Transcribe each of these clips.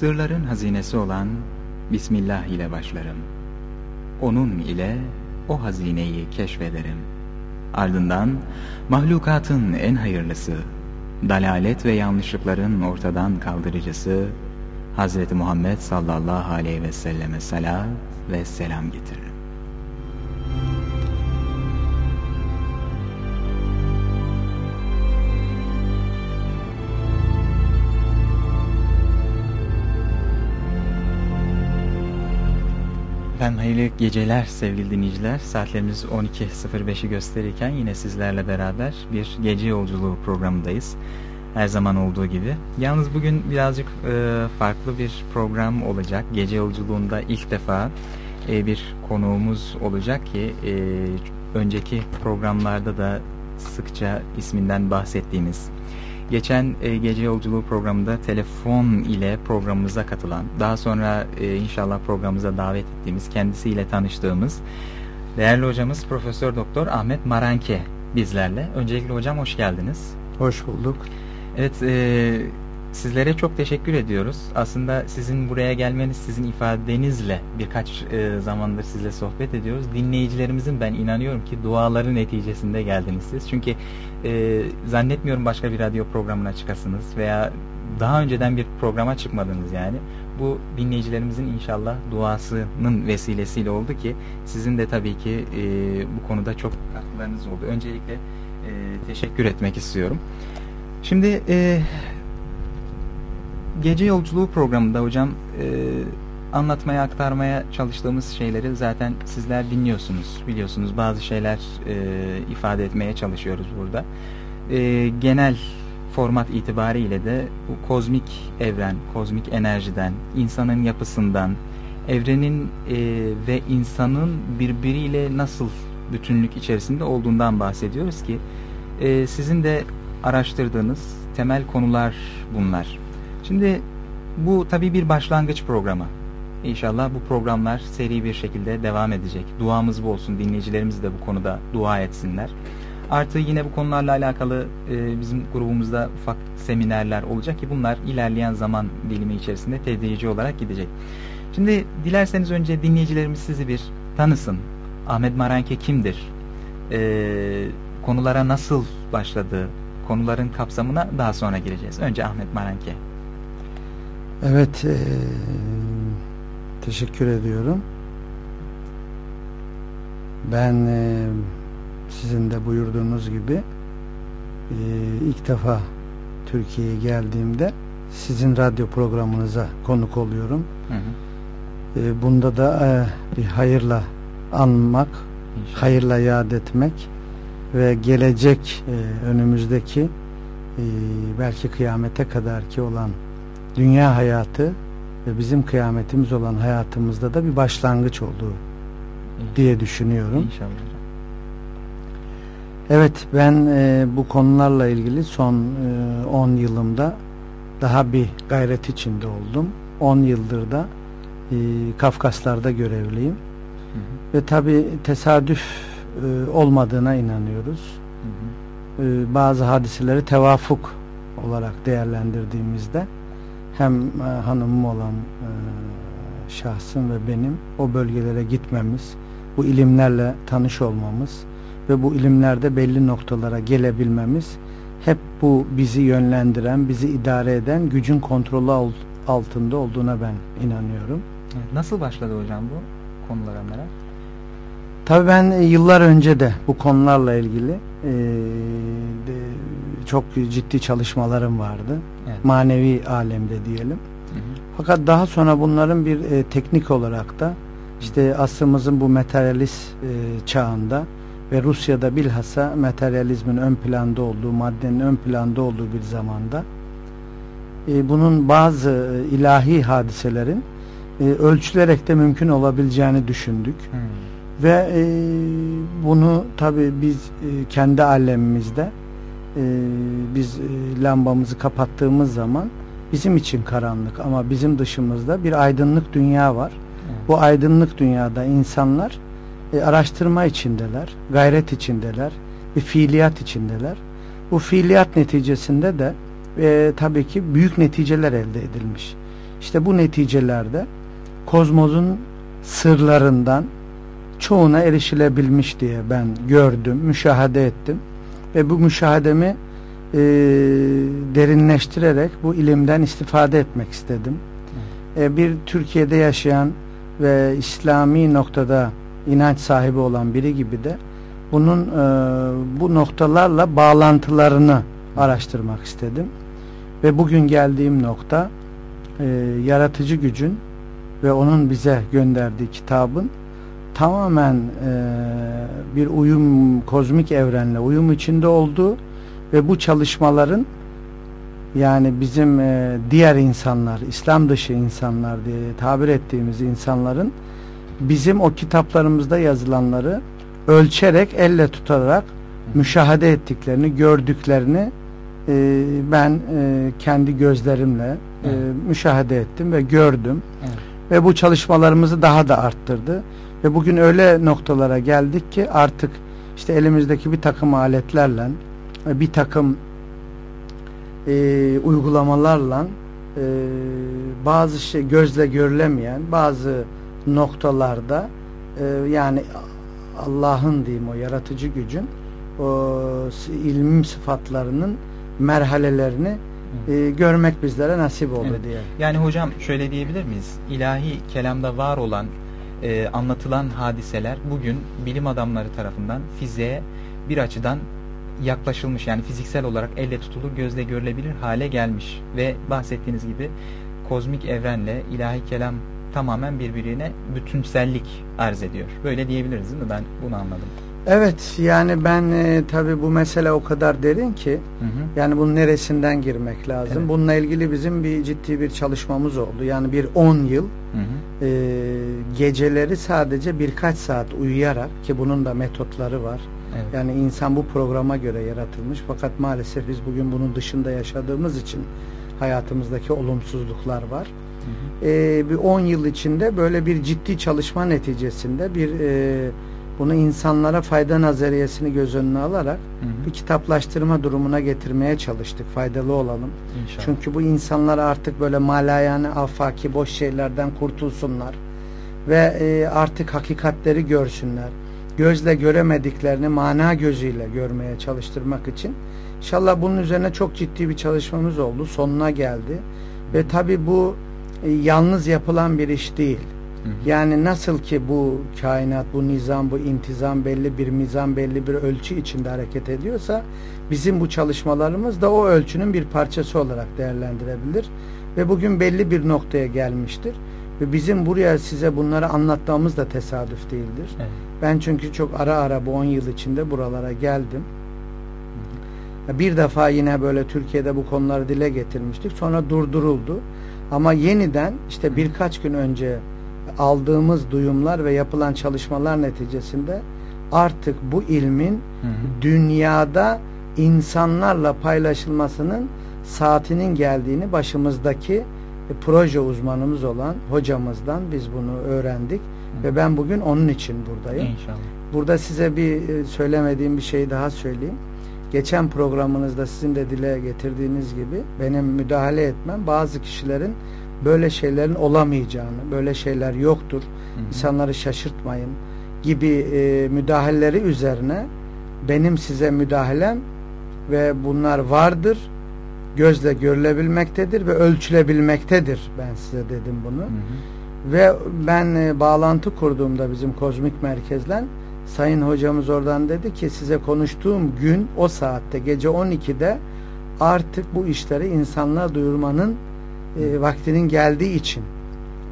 Sırların hazinesi olan Bismillah ile başlarım. Onun ile o hazineyi keşfederim. Ardından mahlukatın en hayırlısı, dalalet ve yanlışlıkların ortadan kaldırıcısı Hz. Muhammed sallallahu aleyhi ve selleme salat ve selam getiririm. Efendim hayırlı geceler sevgili dinleyiciler. Saatlerimiz 12.05'i gösterirken yine sizlerle beraber bir gece yolculuğu programındayız. Her zaman olduğu gibi. Yalnız bugün birazcık e, farklı bir program olacak. Gece yolculuğunda ilk defa e, bir konuğumuz olacak ki e, önceki programlarda da sıkça isminden bahsettiğimiz Geçen e, gece yolculuğu programında telefon ile programımıza katılan, daha sonra e, inşallah programımıza davet ettiğimiz, kendisiyle tanıştığımız değerli hocamız Profesör Doktor Ahmet Maranke bizlerle. Öncelikle hocam hoş geldiniz. Hoş bulduk. Evet, e, sizlere çok teşekkür ediyoruz. Aslında sizin buraya gelmeniz, sizin ifadenizle birkaç e, zamandır sizle sohbet ediyoruz. Dinleyicilerimizin ben inanıyorum ki duaları neticesinde geldiniz siz. Çünkü e, zannetmiyorum başka bir radyo programına çıkasınız veya daha önceden bir programa çıkmadınız yani. Bu dinleyicilerimizin inşallah duasının vesilesiyle oldu ki sizin de tabii ki e, bu konuda çok katkılarınız oldu. Öncelikle e, teşekkür etmek istiyorum. Şimdi e, gece yolculuğu programında hocam e, anlatmaya aktarmaya çalıştığımız şeyleri zaten sizler dinliyorsunuz biliyorsunuz bazı şeyler e, ifade etmeye çalışıyoruz burada e, genel format itibariyle de bu kozmik evren kozmik enerjiden insanın yapısından evrenin e, ve insanın birbiriyle nasıl bütünlük içerisinde olduğundan bahsediyoruz ki e, sizin de araştırdığınız temel konular bunlar. Şimdi bu tabii bir başlangıç programı. İnşallah bu programlar seri bir şekilde devam edecek. Duamız bu olsun. Dinleyicilerimiz de bu konuda dua etsinler. Artı yine bu konularla alakalı e, bizim grubumuzda ufak seminerler olacak ki bunlar ilerleyen zaman dilimi içerisinde tedrici olarak gidecek. Şimdi dilerseniz önce dinleyicilerimiz sizi bir tanısın. Ahmet Maranke kimdir? E, konulara nasıl başladı? Konuların kapsamına daha sonra gireceğiz. Önce Ahmet Maranke. Evet, e, teşekkür ediyorum. Ben e, sizin de buyurduğunuz gibi e, ilk defa Türkiye'ye geldiğimde sizin radyo programınıza konuk oluyorum. Hı hı. E, bunda da e, bir hayırla anmak, İnşallah. hayırla yad etmek ve gelecek e, önümüzdeki e, belki kıyamete kadar ki olan dünya hayatı ve bizim kıyametimiz olan hayatımızda da bir başlangıç olduğu diye düşünüyorum. İnşallah. Evet ben e, bu konularla ilgili son 10 e, yılımda daha bir gayret içinde oldum. 10 yıldır da e, Kafkaslar'da görevliyim. Hı hı. Ve tabi tesadüf e, olmadığına inanıyoruz. Hı hı. E, bazı hadiseleri tevafuk olarak değerlendirdiğimizde hem e, hanımım olan e, şahsım ve benim o bölgelere gitmemiz, bu ilimlerle tanış olmamız ve bu ilimlerde belli noktalara gelebilmemiz hep bu bizi yönlendiren, bizi idare eden gücün kontrolü altında olduğuna ben inanıyorum. Nasıl başladı hocam bu konulara merak? Tabii ben yıllar önce de bu konularla ilgili e, çok ciddi çalışmalarım vardı. Evet. Manevi alemde diyelim. Hı hı. Fakat daha sonra bunların bir e, teknik olarak da işte asrımızın bu materyalist e, çağında ve Rusya'da bilhassa materyalizmin ön planda olduğu, maddenin ön planda olduğu bir zamanda e, bunun bazı e, ilahi hadiselerin e, ölçülerek de mümkün olabileceğini düşündük. Hmm. Ve e, bunu tabi biz e, kendi alemimizde e, biz e, lambamızı kapattığımız zaman bizim için karanlık ama bizim dışımızda bir aydınlık dünya var. Bu aydınlık dünyada insanlar e, araştırma içindeler, gayret içindeler, bir fiiliyat içindeler. Bu fiiliyat neticesinde de e, tabii ki büyük neticeler elde edilmiş. işte bu neticelerde kozmosun sırlarından çoğuna erişilebilmiş diye ben gördüm, müşahede ettim ve bu müşahedemi e, derinleştirerek bu ilimden istifade etmek istedim. E, bir Türkiye'de yaşayan ve İslami noktada inanç sahibi olan biri gibi de bunun e, bu noktalarla bağlantılarını araştırmak istedim. Ve bugün geldiğim nokta e, yaratıcı gücün ve onun bize gönderdiği kitabın tamamen e, bir uyum kozmik evrenle uyum içinde olduğu ve bu çalışmaların yani bizim e, diğer insanlar, İslam dışı insanlar diye tabir ettiğimiz insanların bizim o kitaplarımızda yazılanları ölçerek, elle tutarak müşahede ettiklerini, gördüklerini e, ben e, kendi gözlerimle e, müşahede ettim ve gördüm. Evet. Ve bu çalışmalarımızı daha da arttırdı. Ve bugün öyle noktalara geldik ki artık işte elimizdeki bir takım aletlerle bir takım e, uygulamalarla e, bazı şey gözle görülemeyen bazı noktalarda e, yani Allah'ın diyeyim o yaratıcı gücün o ilmim sıfatlarının merhalelerini e, görmek bizlere nasip oldu evet. diye. Yani hocam şöyle diyebilir miyiz? İlahi kelamda var olan e, anlatılan hadiseler bugün bilim adamları tarafından fiziğe bir açıdan yaklaşılmış yani fiziksel olarak elle tutulur gözle görülebilir hale gelmiş ve bahsettiğiniz gibi kozmik evrenle ilahi kelam tamamen birbirine bütünsellik arz ediyor. Böyle diyebiliriz değil mi? Ben bunu anladım. Evet yani ben e, tabi bu mesele o kadar derin ki hı hı. yani bunun neresinden girmek lazım. Evet. Bununla ilgili bizim bir ciddi bir çalışmamız oldu. Yani bir 10 yıl hı hı. E, geceleri sadece birkaç saat uyuyarak ki bunun da metotları var. Evet. Yani insan bu programa göre yaratılmış fakat maalesef biz bugün bunun dışında yaşadığımız için hayatımızdaki olumsuzluklar var. Hı hı. E, bir 10 yıl içinde böyle bir ciddi çalışma neticesinde bir e, bunu insanlara fayda nazariyesini göz önüne alarak hı hı. bir kitaplaştırma durumuna getirmeye çalıştık. Faydalı olalım. İnşallah. Çünkü bu insanlar artık böyle malayane, afaki, boş şeylerden kurtulsunlar. Ve e, artık hakikatleri görsünler. Gözle göremediklerini mana gözüyle görmeye çalıştırmak için. İnşallah bunun üzerine çok ciddi bir çalışmamız oldu. Sonuna geldi. Ve tabi bu e, yalnız yapılan bir iş değil yani nasıl ki bu kainat, bu nizam, bu intizam belli bir mizan, belli bir ölçü içinde hareket ediyorsa bizim bu çalışmalarımız da o ölçünün bir parçası olarak değerlendirebilir. Ve bugün belli bir noktaya gelmiştir. Ve bizim buraya size bunları anlatmamız da tesadüf değildir. Evet. Ben çünkü çok ara ara bu 10 yıl içinde buralara geldim. Bir defa yine böyle Türkiye'de bu konuları dile getirmiştik. Sonra durduruldu. Ama yeniden işte birkaç gün önce aldığımız duyumlar ve yapılan çalışmalar neticesinde artık bu ilmin hı hı. dünyada insanlarla paylaşılmasının saatinin geldiğini başımızdaki e, proje uzmanımız olan hocamızdan biz bunu öğrendik hı. ve ben bugün onun için buradayım. İnşallah. Burada size bir e, söylemediğim bir şey daha söyleyeyim. Geçen programınızda sizin de dile getirdiğiniz gibi benim müdahale etmem bazı kişilerin böyle şeylerin olamayacağını, böyle şeyler yoktur, hı hı. insanları şaşırtmayın gibi e, müdahaleleri üzerine benim size müdahalem ve bunlar vardır, gözle görülebilmektedir ve ölçülebilmektedir. Ben size dedim bunu. Hı hı. Ve ben e, bağlantı kurduğumda bizim kozmik merkezle Sayın hocamız oradan dedi ki size konuştuğum gün o saatte gece 12'de artık bu işleri insanlığa duyurmanın e, vaktinin geldiği için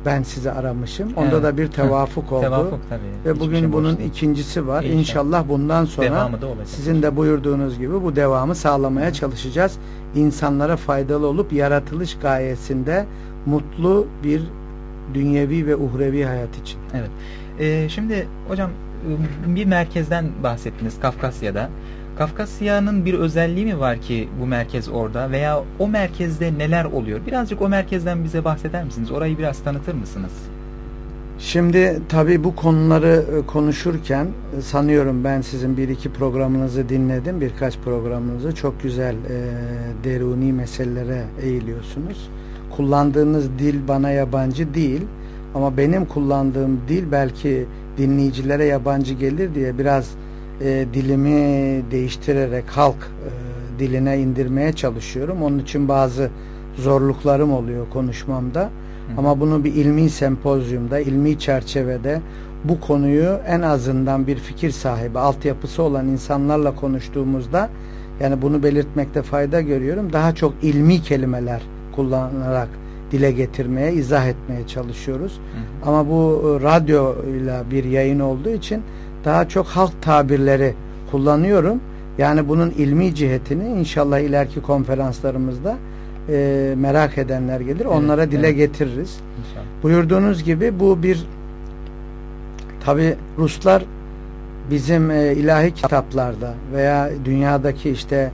ben sizi aramışım. Onda evet. da bir tevafuk oldu. Tevafuk tabii. Ve bugün şey bunun değil. ikincisi var. İnşallah, İnşallah bundan sonra sizin de buyurduğunuz gibi bu devamı sağlamaya çalışacağız. İnsanlara faydalı olup yaratılış gayesinde mutlu bir dünyevi ve uhrevi hayat için. Evet. Ee, şimdi hocam bir merkezden bahsettiniz Kafkasya'da. Kafkasya'nın bir özelliği mi var ki bu merkez orada veya o merkezde neler oluyor? Birazcık o merkezden bize bahseder misiniz? Orayı biraz tanıtır mısınız? Şimdi tabii bu konuları e, konuşurken e, sanıyorum ben sizin bir iki programınızı dinledim. Birkaç programınızı çok güzel e, deruni meselelere eğiliyorsunuz. kullandığınız dil bana yabancı değil ama benim kullandığım dil belki dinleyicilere yabancı gelir diye biraz e, dilimi değiştirerek halk e, diline indirmeye çalışıyorum. Onun için bazı zorluklarım oluyor konuşmamda. Hı. Ama bunu bir ilmi sempozyumda, ilmi çerçevede bu konuyu en azından bir fikir sahibi, altyapısı olan insanlarla konuştuğumuzda yani bunu belirtmekte fayda görüyorum. Daha çok ilmi kelimeler kullanarak dile getirmeye, izah etmeye çalışıyoruz. Hı hı. Ama bu e, radyo ile bir yayın olduğu için daha çok halk tabirleri kullanıyorum. Yani bunun ilmi cihetini inşallah ileriki konferanslarımızda e, merak edenler gelir. Evet, onlara dile evet. getiririz. İnşallah. Buyurduğunuz gibi bu bir tabi Ruslar bizim e, ilahi kitaplarda veya dünyadaki işte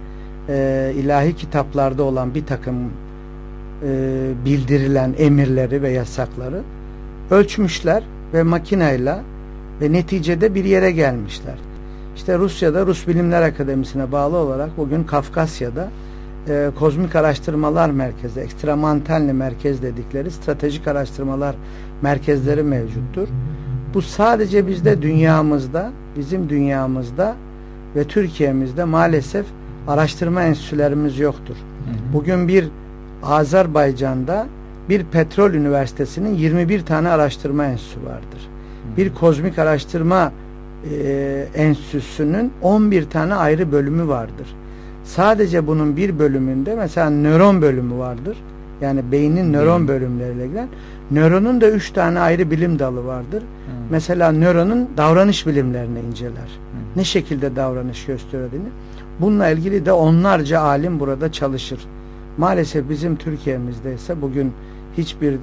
e, ilahi kitaplarda olan bir takım e, bildirilen emirleri ve yasakları ölçmüşler ve makineyle ve neticede bir yere gelmişler. İşte Rusya'da Rus Bilimler Akademisi'ne bağlı olarak bugün Kafkasya'da e, Kozmik Araştırmalar Merkezi, Ekstramantalni Merkez dedikleri stratejik araştırmalar merkezleri mevcuttur. Bu sadece bizde dünyamızda, bizim dünyamızda ve Türkiye'mizde maalesef araştırma enstitülerimiz yoktur. Bugün bir Azerbaycan'da bir petrol üniversitesinin 21 tane araştırma enstitüsü vardır. Bir kozmik araştırma e, enstitüsünün 11 tane ayrı bölümü vardır. Sadece bunun bir bölümünde mesela nöron bölümü vardır. Yani beynin nöron bölümleriyle ilgili. Nöronun da üç tane ayrı bilim dalı vardır. Hmm. Mesela nöronun davranış bilimlerini inceler. Hmm. Ne şekilde davranış gösterdiğini. Bununla ilgili de onlarca alim burada çalışır. Maalesef bizim Türkiye'mizde ise bugün hiçbir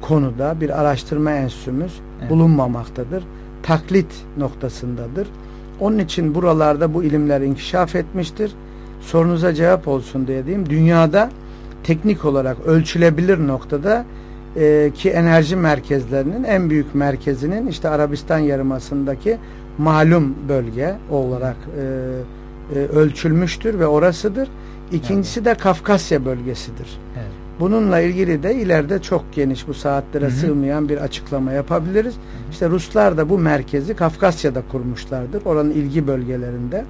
konuda bir araştırma enstitümüz evet. bulunmamaktadır. Taklit noktasındadır. Onun için buralarda bu ilimler inkişaf etmiştir. Sorunuza cevap olsun diye diyeyim. Dünyada teknik olarak ölçülebilir noktada e, ki enerji merkezlerinin en büyük merkezinin işte Arabistan Yarımadası'ndaki malum bölge olarak e, e, ölçülmüştür ve orasıdır. İkincisi de Kafkasya bölgesidir. Evet. Bununla ilgili de ileride çok geniş bu saatlere hı hı. sığmayan bir açıklama yapabiliriz. Hı hı. İşte Ruslar da bu merkezi Kafkasya'da kurmuşlardır. Oranın ilgi bölgelerinde.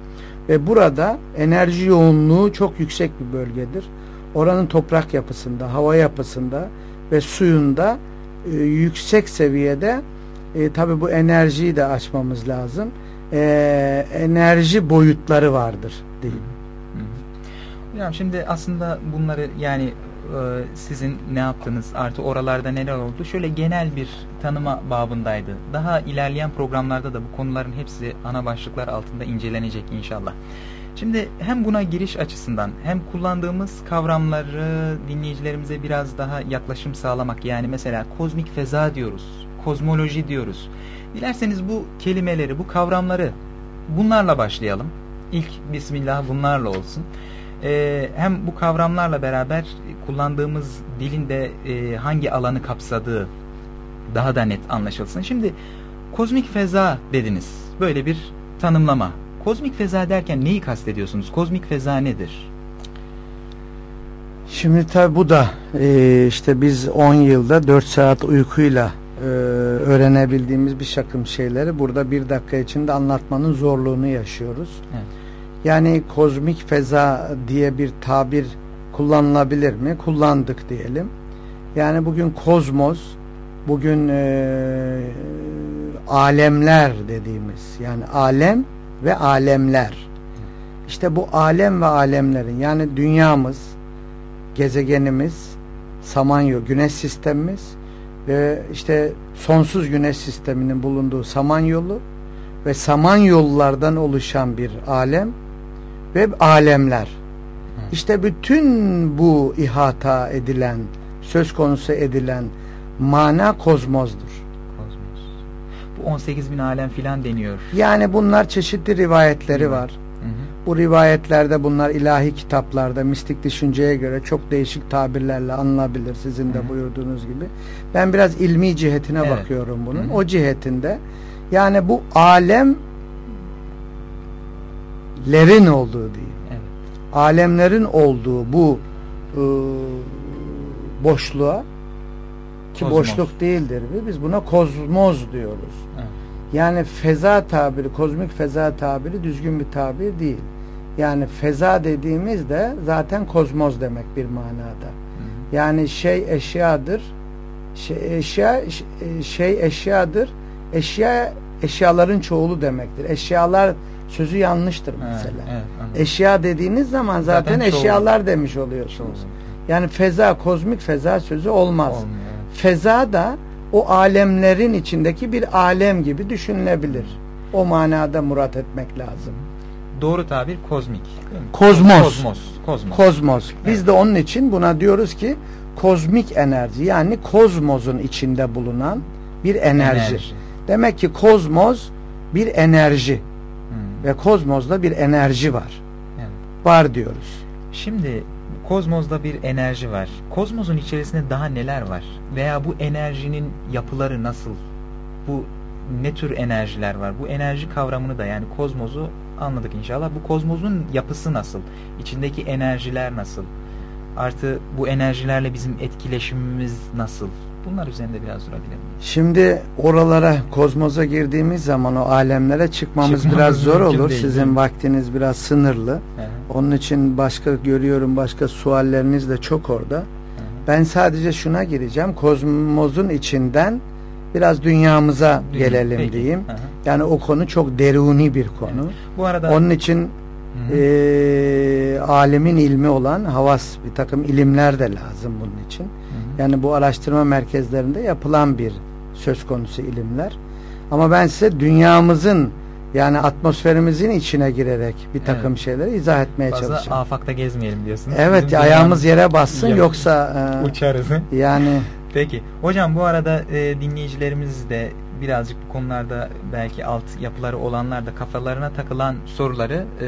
Ve burada enerji yoğunluğu çok yüksek bir bölgedir. Oranın toprak yapısında, hava yapısında ve suyunda e, yüksek seviyede e, tabi bu enerjiyi de açmamız lazım. E, enerji boyutları vardır diyeyim. Hocam şimdi aslında bunları yani sizin ne yaptınız artı oralarda neler oldu şöyle genel bir tanıma babındaydı. Daha ilerleyen programlarda da bu konuların hepsi ana başlıklar altında incelenecek inşallah. Şimdi hem buna giriş açısından hem kullandığımız kavramları dinleyicilerimize biraz daha yaklaşım sağlamak yani mesela kozmik feza diyoruz, kozmoloji diyoruz. Dilerseniz bu kelimeleri, bu kavramları bunlarla başlayalım. İlk Bismillah bunlarla olsun e, hem bu kavramlarla beraber kullandığımız dilin de e, hangi alanı kapsadığı daha da net anlaşılsın. Şimdi kozmik feza dediniz. Böyle bir tanımlama. Kozmik feza derken neyi kastediyorsunuz? Kozmik feza nedir? Şimdi tabi bu da e, işte biz 10 yılda 4 saat uykuyla e, öğrenebildiğimiz bir şakım şeyleri burada bir dakika içinde anlatmanın zorluğunu yaşıyoruz. Evet. Yani kozmik feza diye bir tabir kullanılabilir mi? Kullandık diyelim. Yani bugün kozmos, bugün e, alemler dediğimiz yani alem ve alemler. İşte bu alem ve alemlerin yani dünyamız, gezegenimiz, Samanyolu, güneş sistemimiz ve işte sonsuz güneş sisteminin bulunduğu Samanyolu ve Samanyollardan oluşan bir alem ve alemler. İşte bütün bu ihata edilen, söz konusu edilen mana kozmozdur. Kozmos. Bu 18 bin alem filan deniyor. Yani bunlar çeşitli rivayetleri hı. var. Hı hı. Bu rivayetlerde bunlar ilahi kitaplarda mistik düşünceye göre çok değişik tabirlerle anılabilir sizin de hı hı. buyurduğunuz gibi. Ben biraz ilmi cihetine evet. bakıyorum bunun. Hı hı. O cihetinde yani bu alem lerin olduğu değil. Evet. Alemlerin olduğu bu e, boşluğa ki Kozmos. boşluk değildir. Biz buna kozmoz diyoruz. Evet. Yani feza tabiri, kozmik feza tabiri düzgün bir tabir değil. Yani feza dediğimiz de zaten kozmoz demek bir manada. Hı. Yani şey eşyadır. Şey eşya şey eşyadır. Eşya eşyaların çoğulu demektir. Eşyalar sözü yanlıştır Evet, mesela. evet, anladım. Eşya dediğiniz zaman zaten, Zaten eşyalar demiş oluyorsunuz. Çoğulu. Yani feza, kozmik feza sözü olmaz. Olmuyor, evet. Feza da o alemlerin içindeki bir alem gibi düşünülebilir. O manada murat etmek lazım. Doğru tabir kozmik. Kozmos. Kozmos. Kozmos. Kozmos. Biz Evet. de onun için buna diyoruz ki kozmik enerji yani kozmosun içinde bulunan bir enerji. Demek ki kozmos bir enerji. Ve kozmosda bir enerji var. Evet. Var diyoruz. Şimdi kozmozda bir enerji var. Kozmosun içerisinde daha neler var? Veya bu enerjinin yapıları nasıl? Bu ne tür enerjiler var? Bu enerji kavramını da yani kozmozu anladık inşallah. Bu kozmozun yapısı nasıl? İçindeki enerjiler nasıl? Artı bu enerjilerle bizim etkileşimimiz nasıl? Bunlar üzerinde biraz durabilir miyiz? Şimdi oralara kozmoza girdiğimiz zaman o alemlere çıkmamız, Çıkmamız biraz zor olur. değil, Sizin değil vaktiniz biraz sınırlı. Hı, Onun için başka görüyorum başka sualleriniz de çok orada. hı. Ben sadece şuna gireceğim. Kozmozun içinden biraz dünyamıza Dünya- gelelim Peki. diyeyim. Hı hı. Yani o konu çok deruni bir konu. Bu arada Onun için Hı hı. eee alemin ilmi olan havas bir takım ilimler de lazım bunun için. Yani bu araştırma merkezlerinde yapılan bir söz konusu ilimler. Ama ben size dünyamızın yani atmosferimizin içine girerek bir takım Evet. şeyleri izah etmeye fazla çalışacağım. afakta gezmeyelim diyorsunuz. Evet Bizim ayağımız yere bassın Yok. yoksa e, uçarız. yani Peki. Hocam bu arada e, dinleyicilerimiz de birazcık bu konularda belki alt yapıları olanlar da kafalarına takılan soruları e,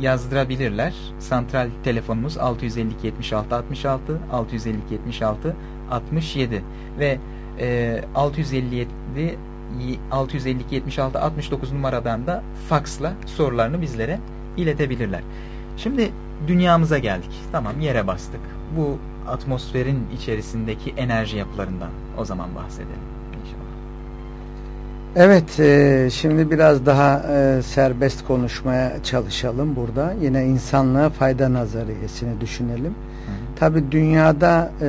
yazdırabilirler. Santral telefonumuz 652 76 66 652 76 67 ve e, 657 652 76 69 numaradan da faksla sorularını bizlere iletebilirler. Şimdi dünyamıza geldik. Tamam yere bastık. Bu atmosferin içerisindeki enerji yapılarından o zaman bahsedelim. Evet e, şimdi biraz daha e, serbest konuşmaya çalışalım burada. Yine insanlığa fayda nazariyesini düşünelim. Hı hı. Tabi dünyada e,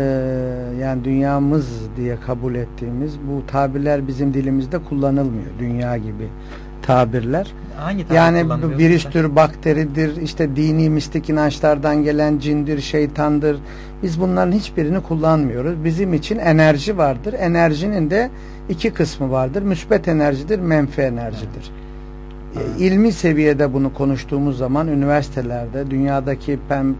yani dünyamız diye kabul ettiğimiz bu tabirler bizim dilimizde kullanılmıyor. Dünya gibi tabirler. Hangi tabir Yani virüstür, bakteridir, işte dini mistik inançlardan gelen cindir, şeytandır. Biz bunların hiçbirini kullanmıyoruz. Bizim için enerji vardır. Enerjinin de iki kısmı vardır. Müsbet enerjidir, menfi enerjidir. Evet. E, İlmi seviyede bunu konuştuğumuz zaman üniversitelerde dünyadaki PEM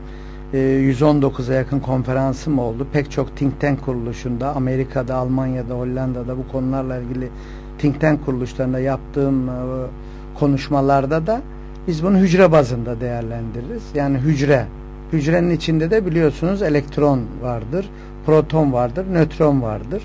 e, 119'a yakın konferansım oldu. Pek çok think tank kuruluşunda Amerika'da, Almanya'da, Hollanda'da bu konularla ilgili think tank kuruluşlarında yaptığım e, konuşmalarda da biz bunu hücre bazında değerlendiririz. Yani hücre. Hücrenin içinde de biliyorsunuz elektron vardır, proton vardır, nötron vardır.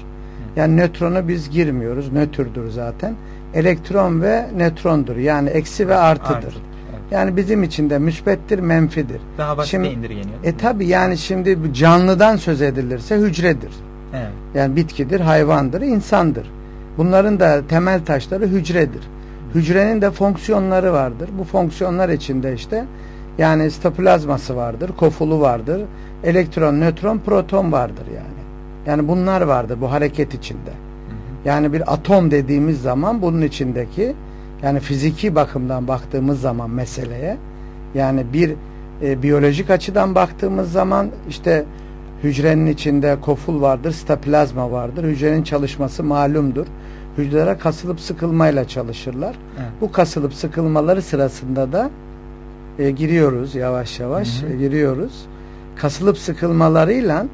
Yani nötrona biz girmiyoruz. Nötrdür zaten. Elektron ve nötrondur. Yani eksi ve artıdır. Artı. Evet. Yani bizim için de müsbettir, menfidir. Daha basite Şimdi- indirgeniyor. E tabi yani şimdi canlıdan söz edilirse hücredir. Evet. Yani bitkidir, hayvandır, insandır. Bunların da temel taşları hücredir. Hücrenin de fonksiyonları vardır. Bu fonksiyonlar içinde işte yani sitoplazması vardır, kofulu vardır, elektron, nötron, proton vardır yani. Yani bunlar vardır bu hareket içinde. Yani bir atom dediğimiz zaman bunun içindeki yani fiziki bakımdan baktığımız zaman meseleye yani bir e, biyolojik açıdan baktığımız zaman işte hücrenin içinde koful vardır, sitoplazma vardır. Hücrenin çalışması malumdur. Hücreler kasılıp sıkılmayla çalışırlar. Evet. Bu kasılıp sıkılmaları sırasında da e, giriyoruz yavaş yavaş Hı hı. e, giriyoruz. Kasılıp sıkılmalarıyla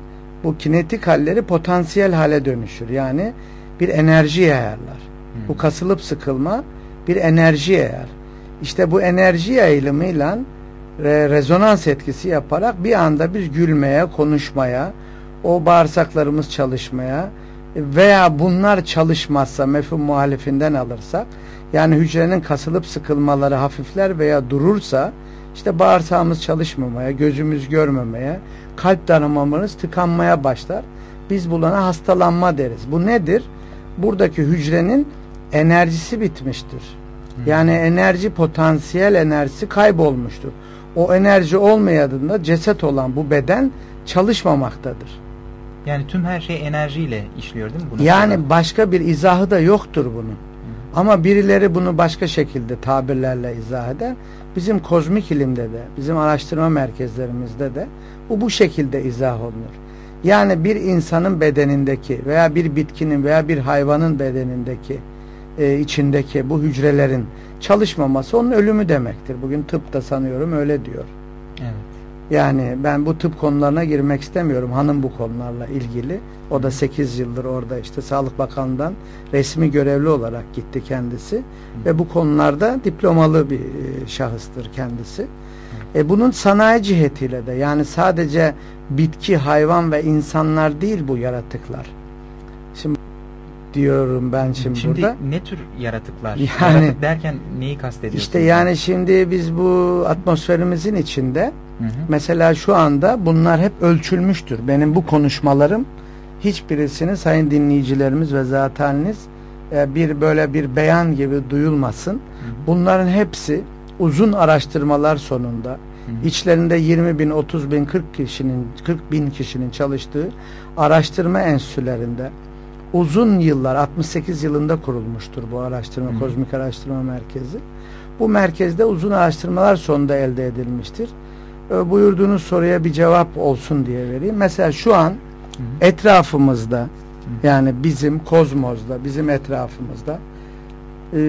bu kinetik halleri potansiyel hale dönüşür. Yani bir enerji yayarlar. Hı. Bu kasılıp sıkılma bir enerji yayar. İşte bu enerji yayılımıyla re- rezonans etkisi yaparak bir anda biz gülmeye, konuşmaya, o bağırsaklarımız çalışmaya veya bunlar çalışmazsa mefhum muhalifinden alırsak yani hücrenin kasılıp sıkılmaları hafifler veya durursa işte bağırsağımız çalışmamaya, gözümüz görmemeye, kalp damarımız tıkanmaya başlar Biz bulana hastalanma deriz. Bu nedir? Buradaki hücrenin enerjisi bitmiştir. Yani enerji potansiyel enerjisi kaybolmuştur. O enerji olmayadığında ceset olan bu beden çalışmamaktadır. Yani tüm her şey enerjiyle işliyor değil mi? Bunu yani sonra? başka bir izahı da yoktur bunun. Hı. Ama birileri bunu başka şekilde tabirlerle izah eder. Bizim kozmik ilimde de, bizim araştırma merkezlerimizde de bu bu şekilde izah olunur. Yani bir insanın bedenindeki veya bir bitkinin veya bir hayvanın bedenindeki e, içindeki bu hücrelerin çalışmaması onun ölümü demektir. Bugün tıp da sanıyorum öyle diyor. Evet. Yani ben bu tıp konularına girmek istemiyorum. Hanım bu konularla ilgili. O da 8 yıldır orada işte Sağlık Bakanlığı'ndan resmi görevli olarak gitti kendisi. Hı. Ve bu konularda diplomalı bir e, şahıstır kendisi. Hı. E bunun sanayi cihetiyle de yani sadece bitki, hayvan ve insanlar değil bu yaratıklar. Şimdi diyorum ben şimdi, şimdi burada. ne tür yaratıklar? Yani Yaratık derken neyi kastediyorsunuz? İşte yani şimdi biz bu atmosferimizin içinde hı hı. mesela şu anda bunlar hep ölçülmüştür. Benim bu konuşmalarım hiçbirisini sayın dinleyicilerimiz ve zateniniz e, bir böyle bir beyan gibi duyulmasın. Hı hı. Bunların hepsi uzun araştırmalar sonunda hı hı. içlerinde 20 bin, 30 bin, 40 kişinin 40 bin kişinin çalıştığı araştırma enstitülerinde uzun yıllar 68 yılında kurulmuştur bu araştırma Hı. kozmik araştırma merkezi. Bu merkezde uzun araştırmalar sonunda elde edilmiştir. E, buyurduğunuz soruya bir cevap olsun diye vereyim. Mesela şu an Hı. etrafımızda Hı. yani bizim kozmozda, bizim etrafımızda e,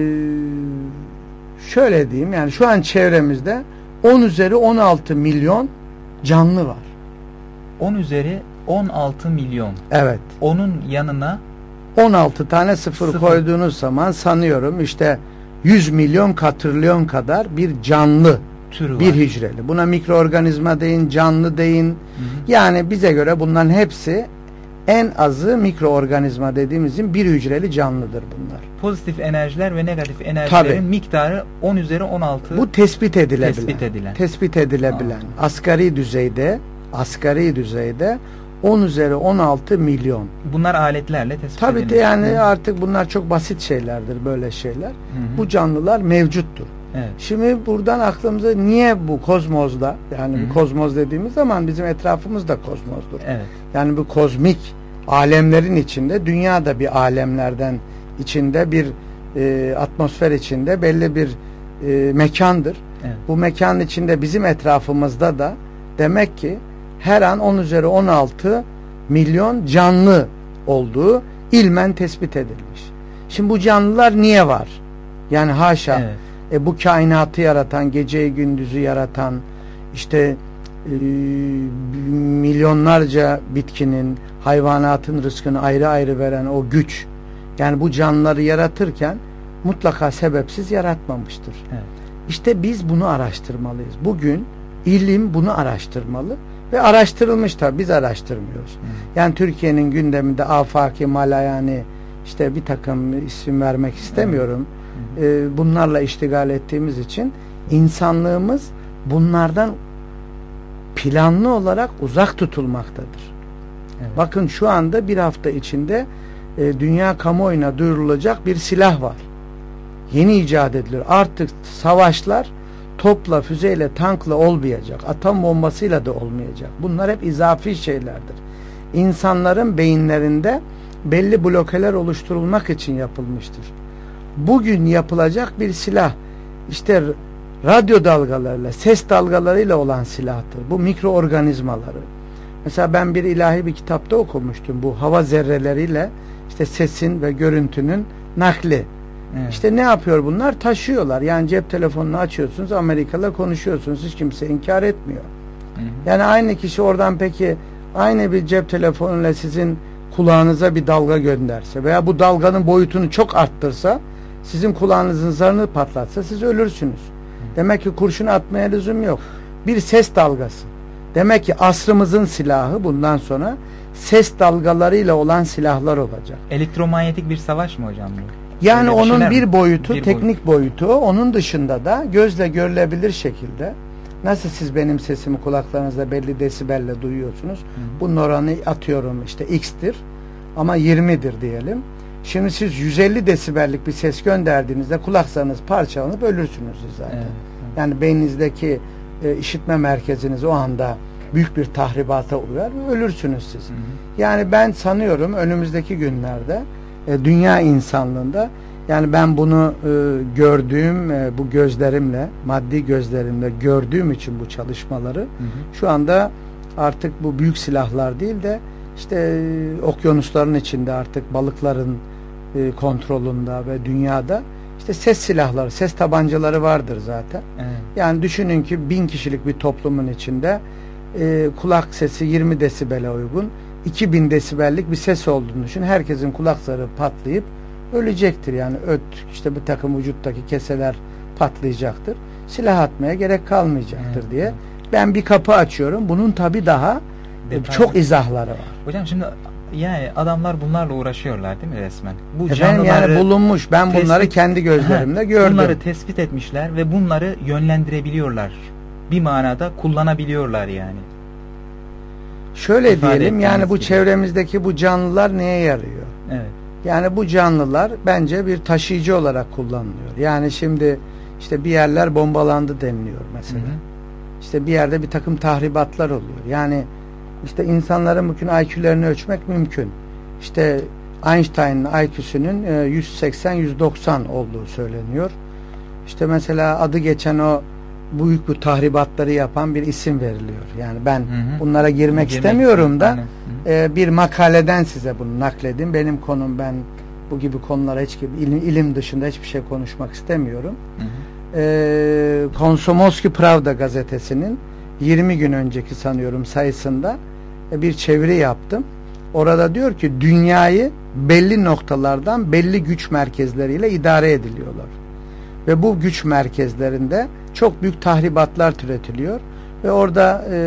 şöyle diyeyim yani şu an çevremizde 10 üzeri 16 milyon canlı var. 10 üzeri 16 milyon. Evet. Onun yanına 16 tane sıfır, sıfır koyduğunuz zaman sanıyorum işte 100 milyon katrilyon kadar bir canlı Türü bir var. hücreli. Buna mikroorganizma deyin, canlı deyin. Hı hı. Yani bize göre bunların hepsi en azı mikroorganizma dediğimizin bir hücreli canlıdır bunlar. Pozitif enerjiler ve negatif enerjilerin Tabii. miktarı 10 üzeri 16. Bu tespit edilebilen. Tespit edilen. Tespit edilebilen. Aa. Asgari düzeyde asgari düzeyde 10 üzeri 16 milyon. Bunlar aletlerle tespit Tabii de yani Hı. artık bunlar çok basit şeylerdir böyle şeyler. Hı hı. Bu canlılar mevcuttur. Evet. Şimdi buradan aklımıza niye bu kozmozda yani hı hı. kozmoz dediğimiz zaman bizim etrafımız da kozmozdur. Evet. Yani bu kozmik alemlerin içinde dünya da bir alemlerden içinde bir e, atmosfer içinde belli bir e, mekandır. Evet. Bu mekan içinde bizim etrafımızda da demek ki her an 10 üzeri 16 milyon canlı olduğu ilmen tespit edilmiş. Şimdi bu canlılar niye var? Yani haşa evet. e, bu kainatı yaratan, geceyi gündüzü yaratan işte e, milyonlarca bitkinin, hayvanatın rızkını ayrı ayrı veren o güç yani bu canlıları yaratırken mutlaka sebepsiz yaratmamıştır. Evet. İşte biz bunu araştırmalıyız. Bugün ilim bunu araştırmalı ve araştırılmış tabi biz araştırmıyoruz. Hı. Yani Türkiye'nin gündeminde afaki malayani işte bir takım isim vermek istemiyorum. Hı. Ee, bunlarla iştigal ettiğimiz için insanlığımız bunlardan planlı olarak uzak tutulmaktadır. Evet. Bakın şu anda bir hafta içinde e, dünya kamuoyuna duyurulacak bir silah var. Yeni icat ediliyor. Artık savaşlar topla, füzeyle, tankla olmayacak. Atom bombasıyla da olmayacak. Bunlar hep izafi şeylerdir. İnsanların beyinlerinde belli blokeler oluşturulmak için yapılmıştır. Bugün yapılacak bir silah işte radyo dalgalarıyla, ses dalgalarıyla olan silahtır. Bu mikroorganizmaları. Mesela ben bir ilahi bir kitapta okumuştum. Bu hava zerreleriyle işte sesin ve görüntünün nakli. Evet. İşte ne yapıyor bunlar? Taşıyorlar. Yani cep telefonunu açıyorsunuz, Amerikalı konuşuyorsunuz. Hiç kimse inkar etmiyor. Hı hı. Yani aynı kişi oradan peki aynı bir cep telefonuyla sizin kulağınıza bir dalga gönderse veya bu dalganın boyutunu çok arttırsa sizin kulağınızın zarını patlatsa siz ölürsünüz. Hı. Demek ki kurşun atmaya lüzum yok. Bir ses dalgası. Demek ki asrımızın silahı bundan sonra ses dalgalarıyla olan silahlar olacak. Elektromanyetik bir savaş mı hocam bu? Yani Öyle onun bir boyutu, bir teknik boyutu. onun dışında da gözle görülebilir şekilde Nasıl siz benim sesimi kulaklarınızda belli desibelle duyuyorsunuz. Bunun oranı atıyorum işte x'tir ama 20'dir diyelim. Şimdi siz 150 desibellik bir ses gönderdiğinizde kulaklarınız parçalanıp ölürsünüz zaten. Evet, evet. Yani beyninizdeki e, işitme merkeziniz o anda büyük bir tahribata uğrar ve ölürsünüz siz. Hı hı. Yani ben sanıyorum önümüzdeki günlerde e, dünya insanlığında yani ben bunu e, gördüğüm e, bu gözlerimle maddi gözlerimle gördüğüm için bu çalışmaları hı hı. şu anda artık bu büyük silahlar değil de işte e, okyanusların içinde artık balıkların e, kontrolünde ve dünyada işte ses silahları, ses tabancaları vardır zaten. Evet. Yani düşünün ki bin kişilik bir toplumun içinde e, kulak sesi 20 desibele uygun 2000 desibellik bir ses olduğunu düşün. Herkesin kulakları patlayıp ölecektir. Yani öt işte bu takım vücuttaki keseler patlayacaktır. Silah atmaya gerek kalmayacaktır evet. diye. Ben bir kapı açıyorum. Bunun tabi daha Detaylı. çok izahları var. Hocam şimdi yani adamlar bunlarla uğraşıyorlar değil mi resmen? Bu Efendim yani bulunmuş. Ben tespit, bunları kendi gözlerimle gördüm. Bunları tespit etmişler ve bunları yönlendirebiliyorlar. Bir manada kullanabiliyorlar yani. Şöyle İfade diyelim yani bu gibi. çevremizdeki bu canlılar neye yarıyor? Evet. Yani bu canlılar bence bir taşıyıcı olarak kullanılıyor. Yani şimdi işte bir yerler bombalandı deniliyor mesela. Hı hı. İşte bir yerde bir takım tahribatlar oluyor. Yani işte insanların bugün IQ'lerini ölçmek mümkün. İşte Einstein'ın IQ'sünün 180-190 olduğu söyleniyor. İşte mesela adı geçen o büyük bu tahribatları yapan bir isim veriliyor. Yani ben hı hı. bunlara girmek Girmek istemiyorum da e, bir makaleden size bunu nakledin. Benim konum ben bu gibi konulara hiç gibi ilim, ilim dışında hiçbir şey konuşmak istemiyorum. Hı hı. E, Konsomoski Pravda gazetesinin 20 gün önceki sanıyorum sayısında e, bir çeviri yaptım. Orada diyor ki dünyayı belli noktalardan belli güç merkezleriyle idare ediliyorlar. Ve bu güç merkezlerinde çok büyük tahribatlar türetiliyor. Ve orada e,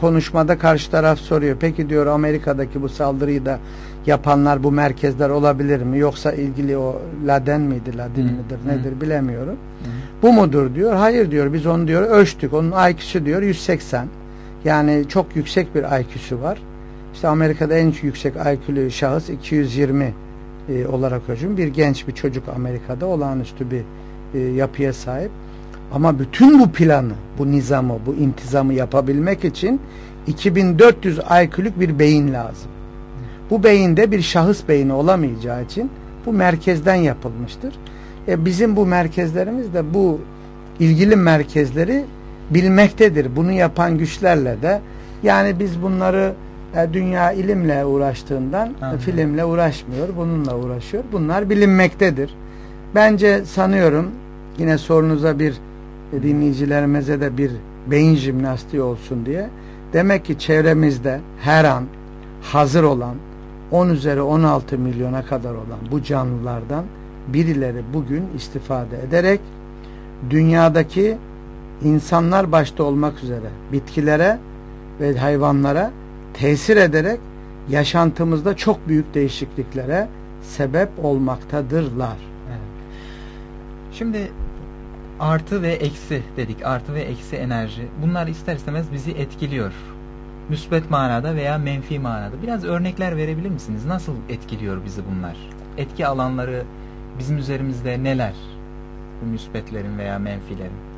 konuşmada karşı taraf soruyor. Peki diyor Amerika'daki bu saldırıyı da yapanlar bu merkezler olabilir mi? Yoksa ilgili o Laden miydi, Ladin Hı. midir, nedir Hı. bilemiyorum. Hı. Bu mudur diyor. Hayır diyor biz onu diyor ölçtük. Onun IQ'su diyor 180. Yani çok yüksek bir IQ'su var. İşte Amerika'da en yüksek IQ'lu şahıs 220 e, olarak ölçüm. Bir genç bir çocuk Amerika'da olağanüstü bir e, yapıya sahip. Ama bütün bu planı, bu nizamı, bu intizamı yapabilmek için 2400 IQ'luk bir beyin lazım. Bu beyinde bir şahıs beyni olamayacağı için bu merkezden yapılmıştır. E bizim bu merkezlerimiz de bu ilgili merkezleri bilmektedir. Bunu yapan güçlerle de yani biz bunları dünya ilimle uğraştığından e, filmle uğraşmıyor. Bununla uğraşıyor. Bunlar bilinmektedir. Bence sanıyorum yine sorunuza bir e, dinleyicilerimize de bir beyin jimnastiği olsun diye demek ki çevremizde her an hazır olan 10 üzeri 16 milyona kadar olan bu canlılardan birileri bugün istifade ederek dünyadaki insanlar başta olmak üzere bitkilere ve hayvanlara tesir ederek yaşantımızda çok büyük değişikliklere sebep olmaktadırlar. Şimdi artı ve eksi dedik. Artı ve eksi enerji. Bunlar ister istemez bizi etkiliyor. Müsbet manada veya menfi manada. Biraz örnekler verebilir misiniz? Nasıl etkiliyor bizi bunlar? Etki alanları bizim üzerimizde neler? Bu müsbetlerin veya menfilerin.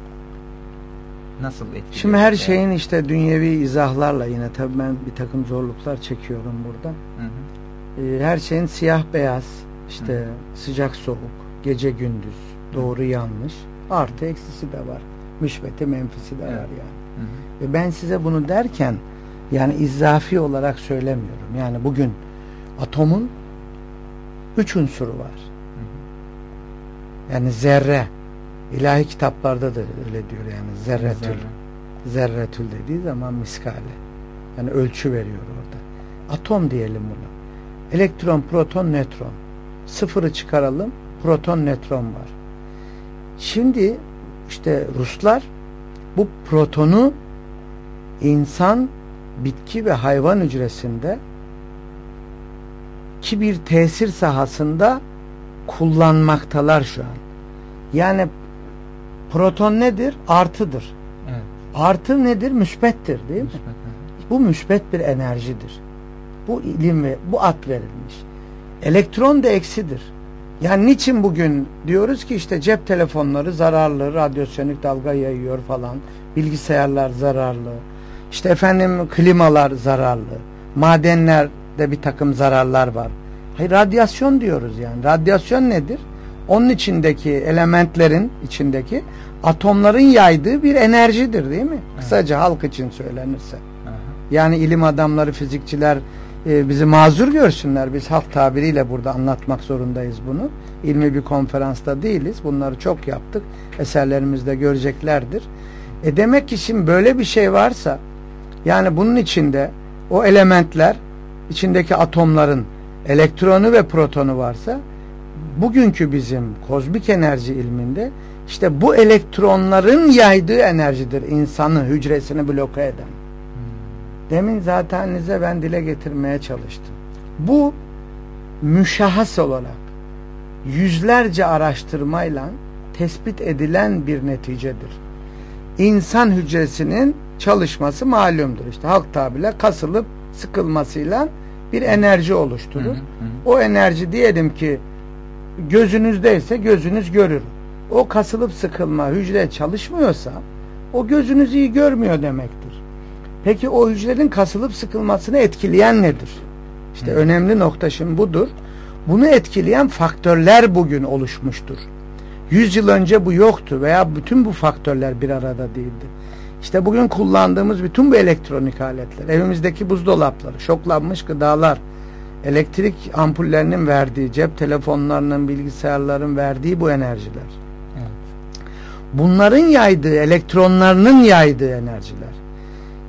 Nasıl etkiliyor? Şimdi her şeyin işte dünyevi izahlarla yine tabii ben bir takım zorluklar çekiyorum burada. Hı hı. Ee, her şeyin siyah beyaz, işte hı. sıcak soğuk, gece gündüz, doğru hı. yanlış, artı eksisi de var. Müşbeti menfisi de evet. var yani. Hı hı. Ve ben size bunu derken yani izafi olarak söylemiyorum. Yani bugün atomun üç unsuru var. Hı hı. Yani zerre, İlahi kitaplarda da öyle diyor yani zerretül. Zerre. Zerretül dediği zaman miskale. Yani ölçü veriyor orada. Atom diyelim bunu. Elektron, proton, nötron. Sıfırı çıkaralım. Proton, nötron var. Şimdi işte Ruslar bu protonu insan, bitki ve hayvan hücresinde ki bir tesir sahasında kullanmaktalar şu an. Yani Proton nedir? Artıdır. Artı nedir? Müsbettir değil mi? Müsbet, Bu müsbet bir enerjidir. Bu ilim ve bu at verilmiş. Elektron da eksidir. Yani niçin bugün diyoruz ki işte cep telefonları zararlı, radyosonik dalga yayıyor falan, bilgisayarlar zararlı, işte efendim klimalar zararlı, madenlerde bir takım zararlar var. Hayır radyasyon diyoruz yani. Radyasyon nedir? Onun içindeki elementlerin içindeki atomların yaydığı bir enerjidir değil mi? Kısaca halk için söylenirse. Yani ilim adamları, fizikçiler e, bizi mazur görsünler. Biz halk tabiriyle burada anlatmak zorundayız bunu. İlmi bir konferansta değiliz. Bunları çok yaptık. Eserlerimizde göreceklerdir. E demek ki şimdi böyle bir şey varsa yani bunun içinde o elementler içindeki atomların elektronu ve protonu varsa bugünkü bizim kozmik enerji ilminde işte bu elektronların yaydığı enerjidir insanı hücresini bloke eden. Demin zaten size ben dile getirmeye çalıştım. Bu müşahhas olarak yüzlerce araştırmayla tespit edilen bir neticedir. İnsan hücresinin çalışması malumdur. İşte halk tabirle kasılıp sıkılmasıyla bir enerji oluşturur. Hı hı hı. O enerji diyelim ki gözünüzdeyse gözünüz görür. O kasılıp sıkılma hücre çalışmıyorsa o gözünüz iyi görmüyor demektir. Peki o hücrelerin kasılıp sıkılmasını etkileyen nedir? İşte Hı. önemli nokta şimdi budur. Bunu etkileyen faktörler bugün oluşmuştur. Yüz yıl önce bu yoktu veya bütün bu faktörler bir arada değildi. İşte bugün kullandığımız bütün bu elektronik aletler, evimizdeki buzdolapları, şoklanmış gıdalar, elektrik ampullerinin verdiği, cep telefonlarının, bilgisayarların verdiği bu enerjiler. Evet. Bunların yaydığı, elektronlarının yaydığı enerjiler.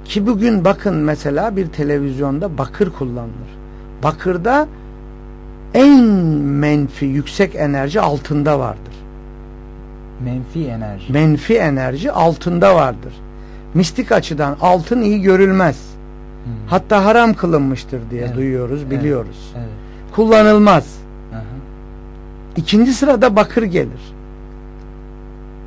Ki bugün bakın mesela bir televizyonda bakır kullanılır. Bakırda en menfi yüksek enerji altında vardır. Menfi enerji. Menfi enerji altında vardır. Mistik açıdan altın iyi görülmez. Hatta haram kılınmıştır diye evet. duyuyoruz, biliyoruz. Evet. Evet. Kullanılmaz. Aha. İkinci sırada bakır gelir.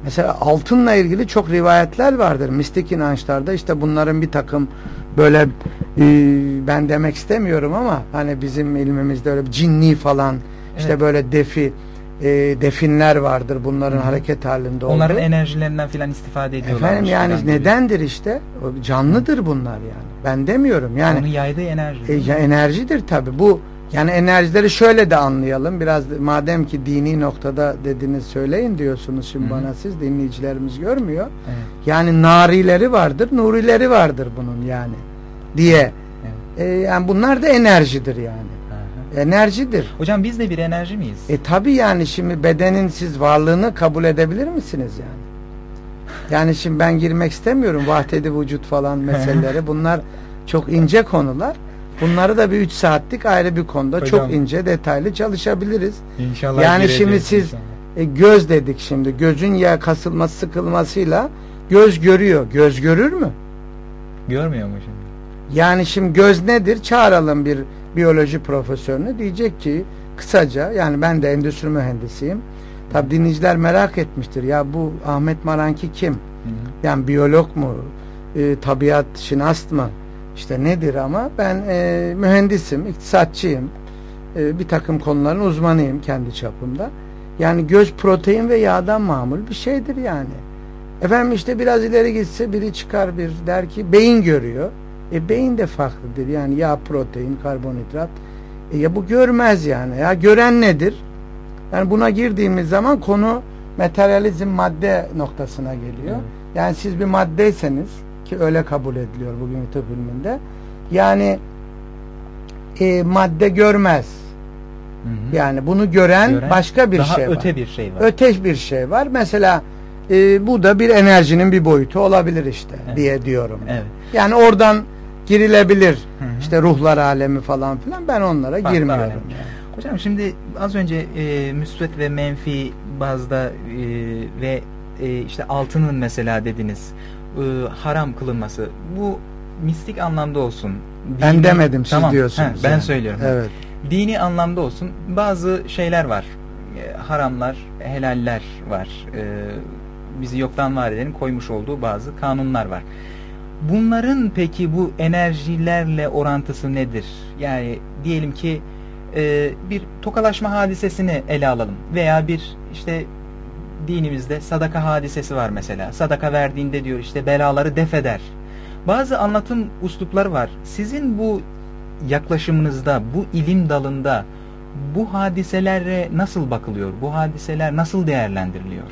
Mesela altınla ilgili çok rivayetler vardır. Mistik inançlarda işte bunların bir takım böyle e, ben demek istemiyorum ama hani bizim ilmimizde öyle cinni falan evet. işte böyle defi e, definler vardır bunların Hı -hı. hareket halinde olduğu. Onların enerjilerinden filan istifade ediyorlar. Efendim yani nedendir işte? Canlıdır bunlar yani. Ben demiyorum yani. Onun yaydığı enerji. E, ya enerjidir tabi. Bu yani enerjileri şöyle de anlayalım. Biraz madem ki dini noktada dediniz söyleyin diyorsunuz şimdi Hı -hı. bana siz dinleyicilerimiz görmüyor. Evet. Yani narileri vardır, nurileri vardır bunun yani diye. Evet. E, yani bunlar da enerjidir yani. Enerjidir. Hocam biz de bir enerji miyiz? E tabi yani şimdi bedenin siz varlığını kabul edebilir misiniz yani? Yani şimdi ben girmek istemiyorum vahdedi vücut falan meseleleri. Bunlar çok ince konular. Bunları da bir 3 saatlik ayrı bir konuda Hocam, çok ince detaylı çalışabiliriz. İnşallah yani şimdi siz e, göz dedik şimdi. Gözün ya kasılması sıkılmasıyla göz görüyor. Göz görür mü? Görmüyor mu şimdi? Yani şimdi göz nedir? Çağıralım bir biyoloji profesörünü. Diyecek ki kısaca yani ben de endüstri mühendisiyim. Tabi dinleyiciler merak etmiştir. Ya bu Ahmet Maranki kim? Hı hı. Yani biyolog mu? E, tabiat şinast mı? işte nedir ama ben e, mühendisim, iktisatçıyım. E, bir takım konuların uzmanıyım kendi çapımda. Yani göz protein ve yağdan mamul bir şeydir yani. Efendim işte biraz ileri gitse biri çıkar bir der ki beyin görüyor. E beyin de farklıdır. Yani yağ, protein, karbonhidrat. E, ya bu görmez yani. Ya gören nedir? Yani buna girdiğimiz zaman konu materyalizm madde noktasına geliyor. Evet. Yani siz bir maddeyseniz ki öyle kabul ediliyor bugün tıp ilminde. Yani e, madde görmez. Hı hı. Yani bunu gören, gören başka bir daha şey var. öte bir şey var. Öte bir şey var. Mesela e, bu da bir enerjinin bir boyutu olabilir işte evet. diye diyorum. Evet. Yani oradan girilebilir. Hı hı. İşte ruhlar alemi falan filan. Ben onlara Farklı girmiyorum. Yani. Hocam şimdi az önce e, müsbet ve menfi bazda e, ve e, işte altının mesela dediniz e, haram kılınması bu mistik anlamda olsun. Dini, ben demedim siz tamam, diyorsunuz. He, ben yani. söylüyorum. Evet. Dini anlamda olsun bazı şeyler var. E, haramlar, helaller var. E, bizi yoktan var edenin koymuş olduğu bazı kanunlar var. Bunların peki bu enerjilerle orantısı nedir? Yani diyelim ki e, bir tokalaşma hadisesini ele alalım veya bir işte dinimizde sadaka hadisesi var mesela. Sadaka verdiğinde diyor işte belaları def eder. Bazı anlatım uslupları var. Sizin bu yaklaşımınızda, bu ilim dalında bu hadiselere nasıl bakılıyor? Bu hadiseler nasıl değerlendiriliyor?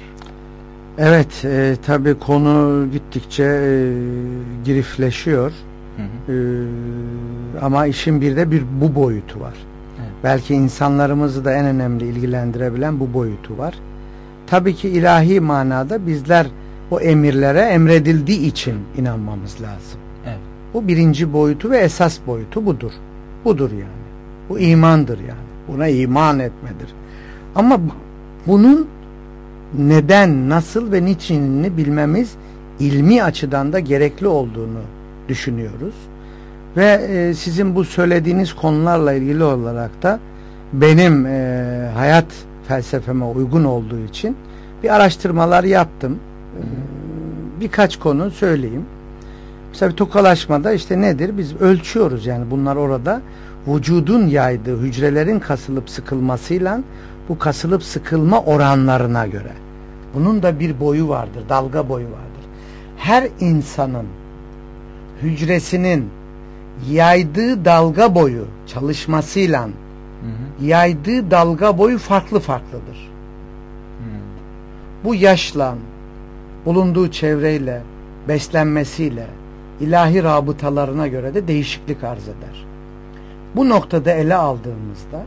Evet, e, tabi konu gittikçe e, girifleşiyor. Hı hı. E, ama işin bir de bir bu boyutu var. Evet. Belki insanlarımızı da en önemli ilgilendirebilen bu boyutu var. Tabii ki ilahi manada bizler o emirlere emredildiği için inanmamız lazım. Evet. Bu birinci boyutu ve esas boyutu budur. Budur yani. Bu imandır yani. Buna iman etmedir. Ama bunun neden, nasıl ve niçinini bilmemiz ilmi açıdan da gerekli olduğunu düşünüyoruz. Ve e, sizin bu söylediğiniz konularla ilgili olarak da benim e, hayat felsefeme uygun olduğu için bir araştırmalar yaptım. E, birkaç konu söyleyeyim. Mesela bir tokalaşmada işte nedir? Biz ölçüyoruz yani bunlar orada vücudun yaydığı hücrelerin kasılıp sıkılmasıyla bu kasılıp sıkılma oranlarına göre. Bunun da bir boyu vardır, dalga boyu vardır. Her insanın hücresinin yaydığı dalga boyu çalışmasıyla hı hı. yaydığı dalga boyu farklı farklıdır. Hı. Bu yaşla, bulunduğu çevreyle, beslenmesiyle, ilahi rabıtalarına göre de değişiklik arz eder. Bu noktada ele aldığımızda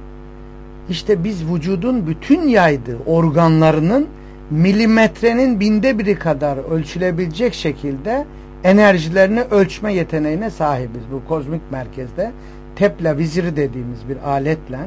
işte biz vücudun bütün yaydığı organlarının milimetrenin binde biri kadar ölçülebilecek şekilde enerjilerini ölçme yeteneğine sahibiz. Bu kozmik merkezde tepla viziri dediğimiz bir aletle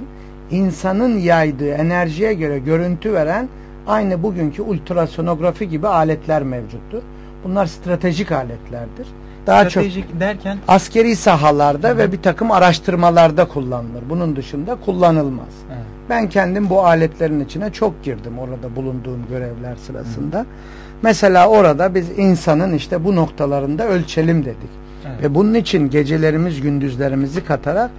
insanın yaydığı enerjiye göre görüntü veren aynı bugünkü ultrasonografi gibi aletler mevcuttur. Bunlar stratejik aletlerdir. Daha stratejik çok derken askeri sahalarda Hı. ve bir takım araştırmalarda kullanılır. Bunun dışında kullanılmaz. Evet. Ben kendim bu aletlerin içine çok girdim orada bulunduğum görevler sırasında. Hı. Mesela orada biz insanın işte bu noktalarında ölçelim dedik. Evet. Ve bunun için gecelerimiz gündüzlerimizi katarak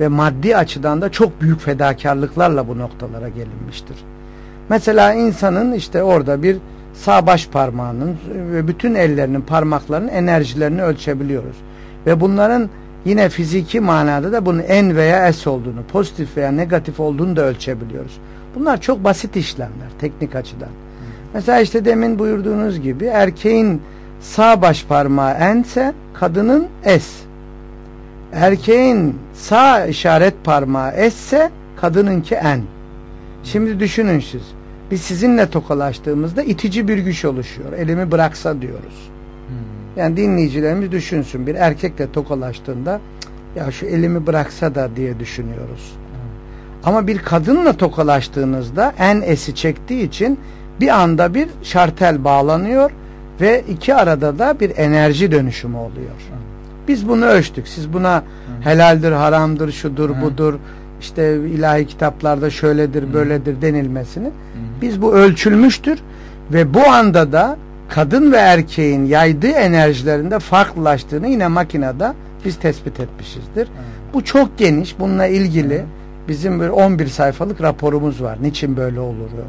ve maddi açıdan da çok büyük fedakarlıklarla bu noktalara gelinmiştir. Mesela insanın işte orada bir sağ baş parmağının ve bütün ellerinin parmaklarının enerjilerini ölçebiliyoruz. Ve bunların yine fiziki manada da bunun en veya s olduğunu, pozitif veya negatif olduğunu da ölçebiliyoruz. Bunlar çok basit işlemler teknik açıdan. Mesela işte demin buyurduğunuz gibi erkeğin sağ baş parmağı N ise kadının S. Erkeğin sağ işaret parmağı S ise kadınınki N. Şimdi düşünün siz. Biz sizinle tokalaştığımızda itici bir güç oluşuyor. Elimi bıraksa diyoruz. Hmm. Yani dinleyicilerimiz düşünsün. Bir erkekle tokalaştığında ya şu elimi bıraksa da diye düşünüyoruz. Hmm. Ama bir kadınla tokalaştığınızda en esi çektiği için bir anda bir şartel bağlanıyor ve iki arada da bir enerji dönüşümü oluyor. Biz bunu ölçtük. Siz buna helaldir, haramdır, şudur, budur, işte ilahi kitaplarda şöyledir, böyledir denilmesini. Biz bu ölçülmüştür ve bu anda da kadın ve erkeğin yaydığı enerjilerinde farklılaştığını yine makinede biz tespit etmişizdir. Bu çok geniş. Bununla ilgili bizim bir 11 sayfalık raporumuz var. Niçin böyle oluyor?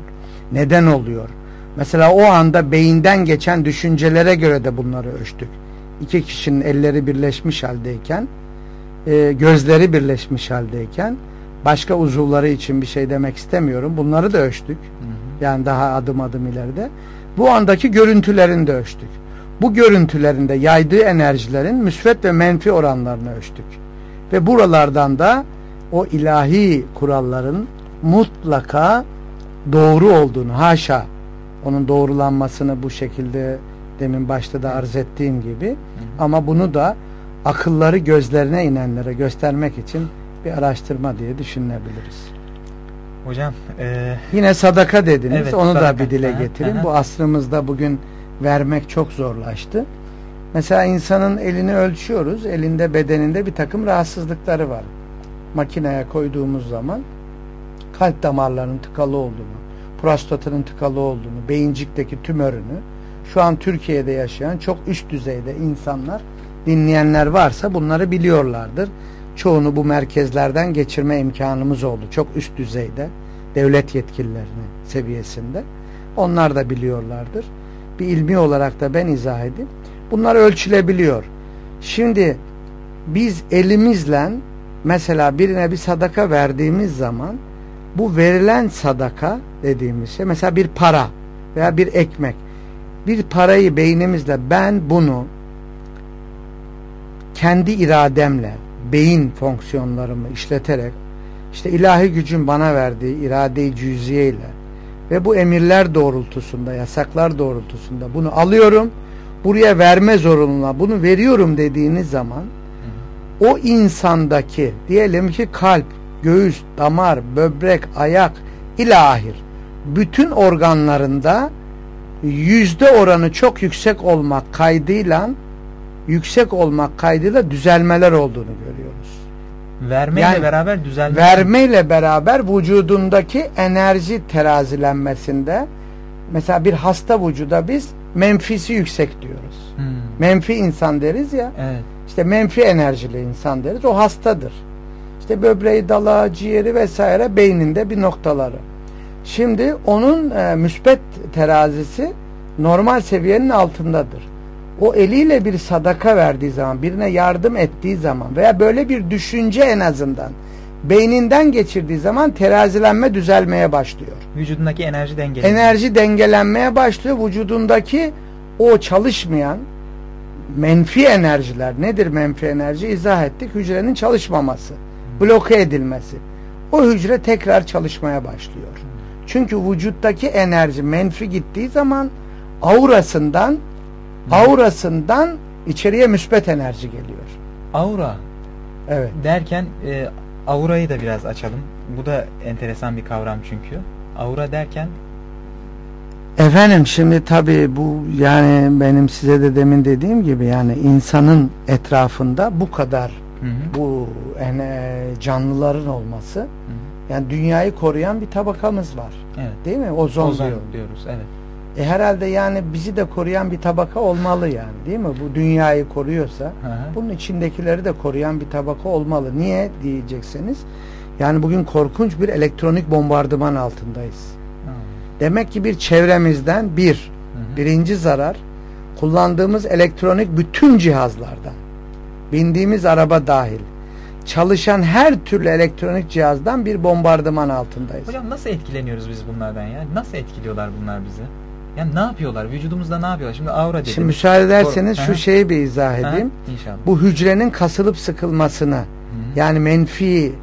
Neden oluyor? Mesela o anda beyinden geçen düşüncelere göre de bunları ölçtük. İki kişinin elleri birleşmiş haldeyken, e, gözleri birleşmiş haldeyken, başka uzuvları için bir şey demek istemiyorum. Bunları da ölçtük. Hı hı. Yani daha adım adım ileride. Bu andaki görüntülerini de ölçtük. Bu görüntülerinde yaydığı enerjilerin müsvet ve menfi oranlarını ölçtük. Ve buralardan da o ilahi kuralların mutlaka doğru olduğunu haşa onun doğrulanmasını bu şekilde demin başta da arz ettiğim gibi ama bunu da akılları gözlerine inenlere göstermek için bir araştırma diye düşünebiliriz. Hocam e... yine sadaka dediniz. Evet, onu sadaka. da bir dile getirin. Bu asrımızda bugün vermek çok zorlaştı. Mesela insanın elini ölçüyoruz. Elinde bedeninde bir takım rahatsızlıkları var. Makineye koyduğumuz zaman kalp damarlarının tıkalı olduğunu, prostatının tıkalı olduğunu, beyincikteki tümörünü şu an Türkiye'de yaşayan çok üst düzeyde insanlar dinleyenler varsa bunları biliyorlardır. Çoğunu bu merkezlerden geçirme imkanımız oldu. Çok üst düzeyde devlet yetkililerinin seviyesinde. Onlar da biliyorlardır. Bir ilmi olarak da ben izah edeyim. Bunlar ölçülebiliyor. Şimdi biz elimizle mesela birine bir sadaka verdiğimiz zaman bu verilen sadaka dediğimiz şey mesela bir para veya bir ekmek bir parayı beynimizle ben bunu kendi irademle beyin fonksiyonlarımı işleterek işte ilahi gücün bana verdiği irade-i cüziye ve bu emirler doğrultusunda yasaklar doğrultusunda bunu alıyorum buraya verme zorunluluğuna bunu veriyorum dediğiniz zaman o insandaki diyelim ki kalp, göğüs, damar, böbrek, ayak ilahir bütün organlarında yüzde oranı çok yüksek olmak kaydıyla yüksek olmak kaydıyla düzelmeler olduğunu görüyoruz. Vermeyle yani, beraber düzelme. Vermeyle beraber vücudundaki enerji terazilenmesinde mesela bir hasta vücuda biz menfisi yüksek diyoruz. Hmm. Menfi insan deriz ya. Evet. İşte menfi enerjili insan deriz. O hastadır. İşte böbreği, dalağı, ciğeri vesaire beyninde bir noktaları. Şimdi onun e, müspet terazisi normal seviyenin altındadır. O eliyle bir sadaka verdiği zaman, birine yardım ettiği zaman veya böyle bir düşünce en azından beyninden geçirdiği zaman terazilenme düzelmeye başlıyor. Vücudundaki enerji dengelenmeye. Enerji dengelenmeye başlıyor. Vücudundaki o çalışmayan menfi enerjiler nedir menfi enerji izah ettik. Hücrenin çalışmaması, bloke edilmesi. O hücre tekrar çalışmaya başlıyor. Çünkü vücuttaki enerji menfi gittiği zaman aurasından aurasından içeriye müspet enerji geliyor. Aura. Evet. Derken e, aurayı da biraz açalım. Bu da enteresan bir kavram çünkü. Aura derken Efendim şimdi tabii bu yani benim size de demin dediğim gibi yani insanın etrafında bu kadar hı hı. bu ene, canlıların olması hı hı. yani dünyayı koruyan bir tabakamız var. Evet. Değil mi? Ozon, Ozon diyor. diyoruz. Evet. E herhalde yani bizi de koruyan bir tabaka olmalı yani değil mi? Bu dünyayı koruyorsa hı hı. bunun içindekileri de koruyan bir tabaka olmalı. Niye diyecekseniz yani bugün korkunç bir elektronik bombardıman altındayız. Demek ki bir çevremizden bir, hı hı. birinci zarar kullandığımız elektronik bütün cihazlardan, bindiğimiz araba dahil, çalışan her türlü elektronik cihazdan bir bombardıman altındayız. Hocam nasıl etkileniyoruz biz bunlardan ya? Nasıl etkiliyorlar bunlar bizi? Yani ne yapıyorlar? Vücudumuzda ne yapıyorlar? Şimdi aura dedim. Şimdi müsaade ederseniz şu şeyi bir izah edeyim. İnşallah. Bu hücrenin kasılıp sıkılmasını, Hı -hı. yani menfi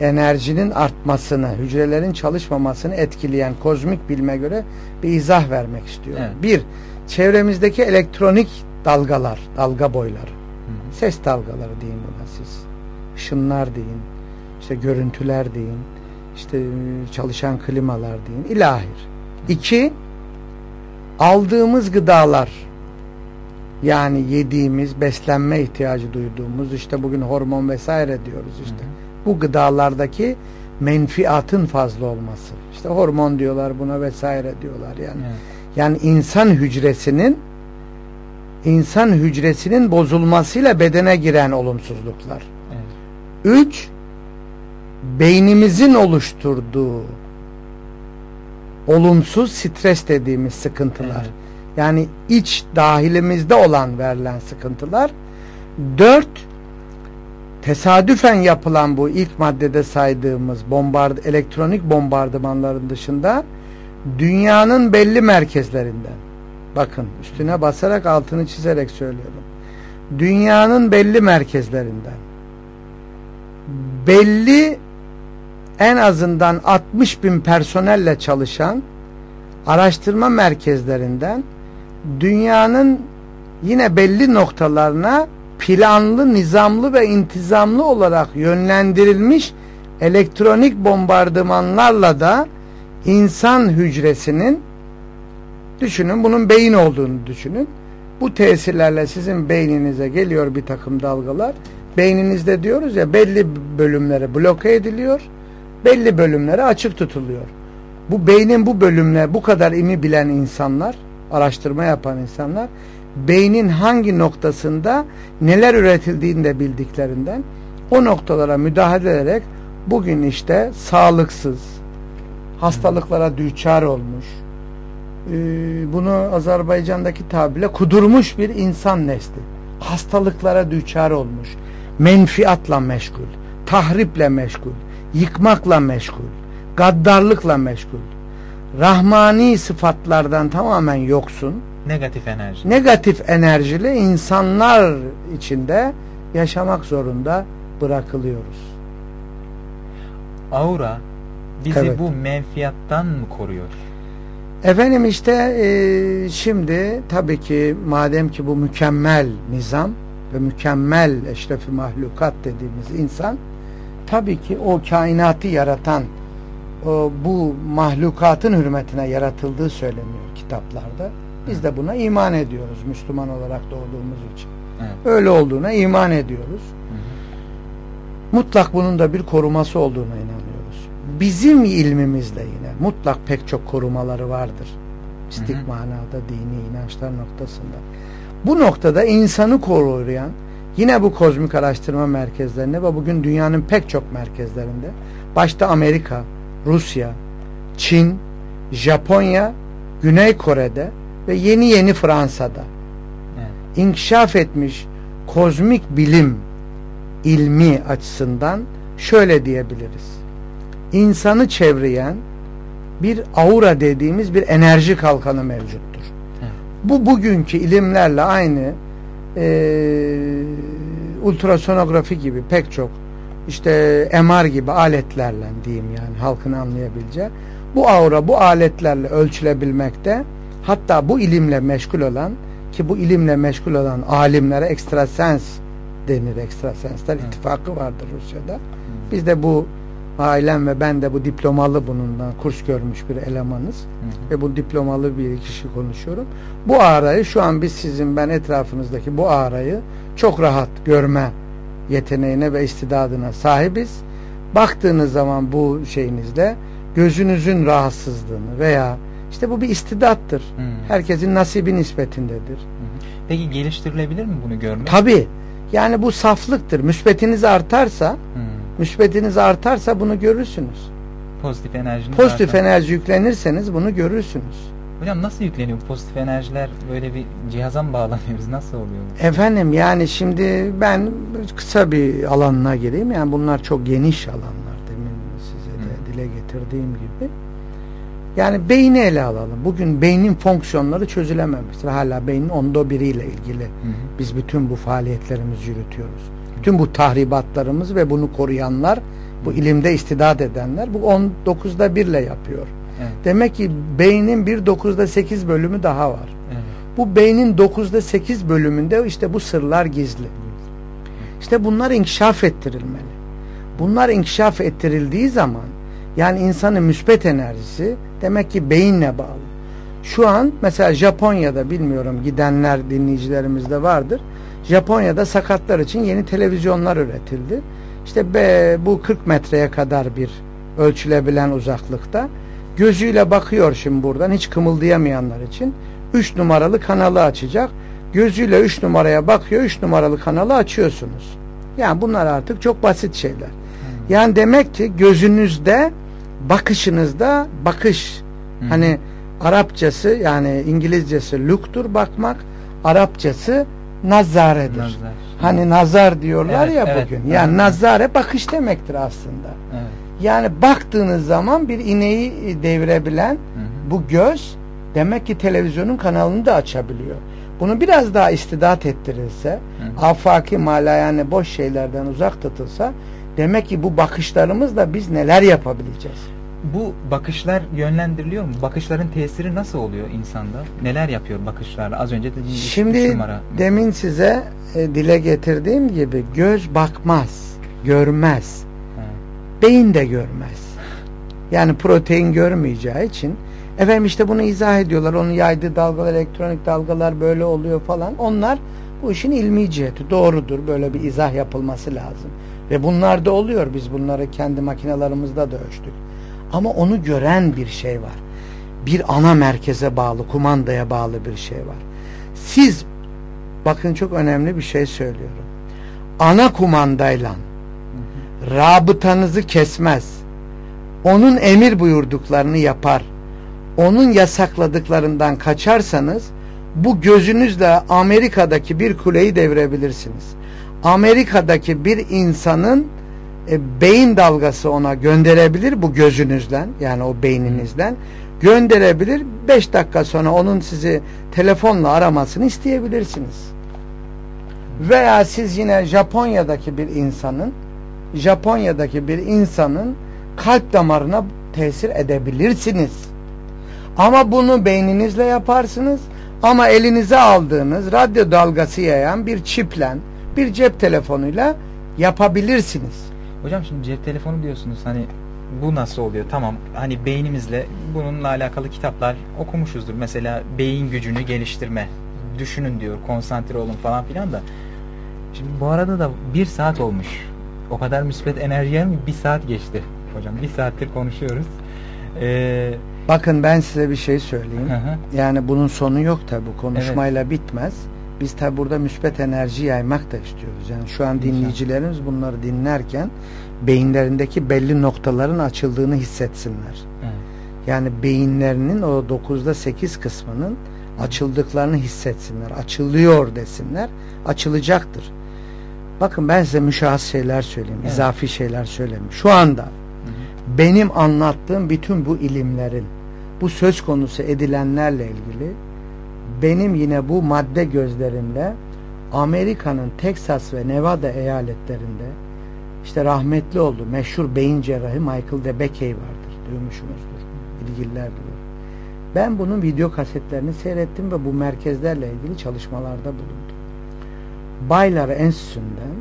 enerjinin artmasını, hücrelerin çalışmamasını etkileyen kozmik bilime göre bir izah vermek istiyorum. Evet. Bir, çevremizdeki elektronik dalgalar, dalga boyları. Hı hı. Ses dalgaları deyin buna siz. Işınlar deyin, işte görüntüler deyin, işte çalışan klimalar deyin, ilahir. İki, aldığımız gıdalar, yani yediğimiz, beslenme ihtiyacı duyduğumuz, işte bugün hormon vesaire diyoruz işte. Hı hı bu gıdalardaki menfiatın fazla olması. İşte hormon diyorlar buna vesaire diyorlar yani. Evet. Yani insan hücresinin insan hücresinin bozulmasıyla bedene giren olumsuzluklar. Evet. Üç, beynimizin oluşturduğu olumsuz stres dediğimiz sıkıntılar. Evet. Yani iç dahilimizde olan verilen sıkıntılar. Dört, tesadüfen yapılan bu ilk maddede saydığımız bombard elektronik bombardımanların dışında dünyanın belli merkezlerinden bakın üstüne basarak altını çizerek söylüyorum dünyanın belli merkezlerinden belli en azından 60 bin personelle çalışan araştırma merkezlerinden dünyanın yine belli noktalarına planlı, nizamlı ve intizamlı olarak yönlendirilmiş elektronik bombardımanlarla da insan hücresinin düşünün bunun beyin olduğunu düşünün. Bu tesirlerle sizin beyninize geliyor bir takım dalgalar. Beyninizde diyoruz ya belli bölümleri bloke ediliyor. Belli bölümleri açık tutuluyor. Bu beynin bu bölümle bu kadar imi bilen insanlar araştırma yapan insanlar beynin hangi noktasında neler üretildiğini de bildiklerinden o noktalara müdahale ederek bugün işte sağlıksız, hastalıklara düçar olmuş, e, bunu Azerbaycan'daki tabirle kudurmuş bir insan nesli. Hastalıklara düçar olmuş, menfiatla meşgul, tahriple meşgul, yıkmakla meşgul, gaddarlıkla meşgul. Rahmani sıfatlardan tamamen yoksun. Negatif enerji. Negatif enerjili insanlar içinde yaşamak zorunda bırakılıyoruz. Aura bizi evet. bu menfiyattan mı koruyor? Efendim işte e, şimdi tabii ki madem ki bu mükemmel nizam ve mükemmel eşrefi mahlukat dediğimiz insan tabii ki o kainatı yaratan o, bu mahlukatın hürmetine yaratıldığı söyleniyor kitaplarda. Biz de buna iman ediyoruz Müslüman olarak doğduğumuz için. Evet. Öyle olduğuna iman ediyoruz. Hı hı. Mutlak bunun da bir koruması olduğuna inanıyoruz. Bizim ilmimizle yine mutlak pek çok korumaları vardır. Mistik manada dini inançlar noktasında. Bu noktada insanı koruyan yine bu kozmik araştırma merkezlerinde ve bugün dünyanın pek çok merkezlerinde başta Amerika, Rusya, Çin, Japonya, Güney Kore'de ve yeni yeni Fransa'da evet. inkişaf etmiş kozmik bilim ilmi açısından şöyle diyebiliriz. İnsanı çevreyen bir aura dediğimiz bir enerji kalkanı mevcuttur. Evet. Bu bugünkü ilimlerle aynı e, ultrasonografi gibi pek çok işte MR gibi aletlerle diyeyim yani halkın anlayabileceği bu aura bu aletlerle ölçülebilmekte hatta bu ilimle meşgul olan ki bu ilimle meşgul olan alimlere ekstrasens denir ekstrasensler evet. ittifakı vardır Rusya'da. Biz de bu ailem ve ben de bu diplomalı bunundan kurs görmüş bir elemanız hı hı. ve bu diplomalı bir kişi konuşuyorum. Bu ağrayı şu an biz sizin ben etrafınızdaki bu ağrayı çok rahat görme yeteneğine ve istidadına sahibiz. Baktığınız zaman bu şeyinizde gözünüzün rahatsızlığını veya işte bu bir istidattır. Hmm. Herkesin nasibi nispetindedir. Peki geliştirilebilir mi bunu görmek? Tabi. Yani bu saflıktır. Müspetiniz artarsa hmm. Müspetiniz artarsa bunu görürsünüz. Pozitif enerji. Pozitif artar. enerji yüklenirseniz bunu görürsünüz. Hocam nasıl yükleniyor pozitif enerjiler? Böyle bir cihaza mı bağlanıyoruz? Nasıl oluyor? Efendim yani şimdi ben kısa bir alanına gireyim. Yani bunlar çok geniş alanlar demin size de Hı. dile getirdiğim gibi. Yani beyni ele alalım. Bugün beynin fonksiyonları çözülememiştir. Hala beynin onda biriyle ilgili. Hı hı. Biz bütün bu faaliyetlerimizi yürütüyoruz. Bütün bu tahribatlarımız ve bunu koruyanlar, bu ilimde istidat edenler bu 19'da birle yapıyor. Evet. Demek ki beynin bir 9'da 8 bölümü daha var. Evet. Bu beynin 9'da 8 bölümünde işte bu sırlar gizli. İşte bunlar inkişaf ettirilmeli. Bunlar inkişaf ettirildiği zaman yani insanın müspet enerjisi demek ki beyinle bağlı. Şu an mesela Japonya'da bilmiyorum gidenler dinleyicilerimizde vardır. Japonya'da sakatlar için yeni televizyonlar üretildi. İşte be, bu 40 metreye kadar bir ölçülebilen uzaklıkta gözüyle bakıyor şimdi buradan hiç kımıldayamayanlar için 3 numaralı kanalı açacak. Gözüyle 3 numaraya bakıyor 3 numaralı kanalı açıyorsunuz. Yani bunlar artık çok basit şeyler. Yani demek ki gözünüzde bakışınızda bakış Hı. hani Arapçası yani İngilizcesi look'tur bakmak Arapçası nazaredir. Nazar. Hani nazar diyorlar evet, ya evet, bugün. Evet, yani evet. nazare bakış demektir aslında. Evet. Yani baktığınız zaman bir ineği devirebilen hı hı. bu göz demek ki televizyonun kanalını da açabiliyor. Bunu biraz daha istidat ettirilse, hı hı. afaki mala yani boş şeylerden uzak tutulsa Demek ki bu bakışlarımızla biz neler yapabileceğiz? Bu bakışlar yönlendiriliyor mu? Bakışların tesiri nasıl oluyor insanda? Neler yapıyor bakışlarla? Az önce dediğiniz Şimdi numara. demin size e, dile getirdiğim gibi göz bakmaz, görmez. Ha. Beyin de görmez. Yani protein görmeyeceği için efendim işte bunu izah ediyorlar. Onun yaydığı dalgalar, elektronik dalgalar böyle oluyor falan. Onlar bu işin ilmi ciheti. Doğrudur. Böyle bir izah yapılması lazım. Ve bunlar da oluyor. Biz bunları kendi makinalarımızda da ölçtük. Ama onu gören bir şey var. bir ana merkeze bağlı, kumandaya bağlı bir şey var. Siz bakın çok önemli bir şey söylüyorum. Ana kumandayla rabıtanızı kesmez. Onun emir buyurduklarını yapar. Onun yasakladıklarından kaçarsanız bu gözünüzle Amerika'daki bir kuleyi devirebilirsiniz. Amerika'daki bir insanın e, beyin dalgası ona gönderebilir bu gözünüzden yani o beyninizden gönderebilir. 5 dakika sonra onun sizi telefonla aramasını isteyebilirsiniz. Veya siz yine Japonya'daki bir insanın Japonya'daki bir insanın kalp damarına tesir edebilirsiniz. Ama bunu beyninizle yaparsınız. Ama elinize aldığınız radyo dalgası yayan bir çiplen, bir cep telefonuyla yapabilirsiniz. Hocam şimdi cep telefonu diyorsunuz hani bu nasıl oluyor? Tamam hani beynimizle bununla alakalı kitaplar okumuşuzdur. Mesela beyin gücünü geliştirme. Düşünün diyor, konsantre olun falan filan da. Şimdi bu arada da bir saat olmuş. O kadar müspet enerji mi? Bir saat geçti. Hocam bir saattir konuşuyoruz. Ee, Bakın ben size bir şey söyleyeyim. Hı hı. Yani bunun sonu yok tabi. Konuşmayla evet. bitmez. Biz tabi burada müspet enerji yaymak da istiyoruz. Yani şu an dinleyicilerimiz bunları dinlerken beyinlerindeki belli noktaların açıldığını hissetsinler. Evet. Yani beyinlerinin o 9'da 8 kısmının açıldıklarını hissetsinler. Açılıyor desinler. Açılacaktır. Bakın ben size müşahhas şeyler söyleyeyim. Evet. izafi şeyler söyleyeyim. Şu anda hı hı. benim anlattığım bütün bu ilimlerin bu söz konusu edilenlerle ilgili benim yine bu madde gözlerinde Amerika'nın Texas ve Nevada eyaletlerinde işte rahmetli oldu meşhur beyin cerrahı Michael DeBakey vardır. Duymuşsunuzdur. İlgililer bilir. Ben bunun video kasetlerini seyrettim ve bu merkezlerle ilgili çalışmalarda bulundum. Baylar Enstitüsü'nden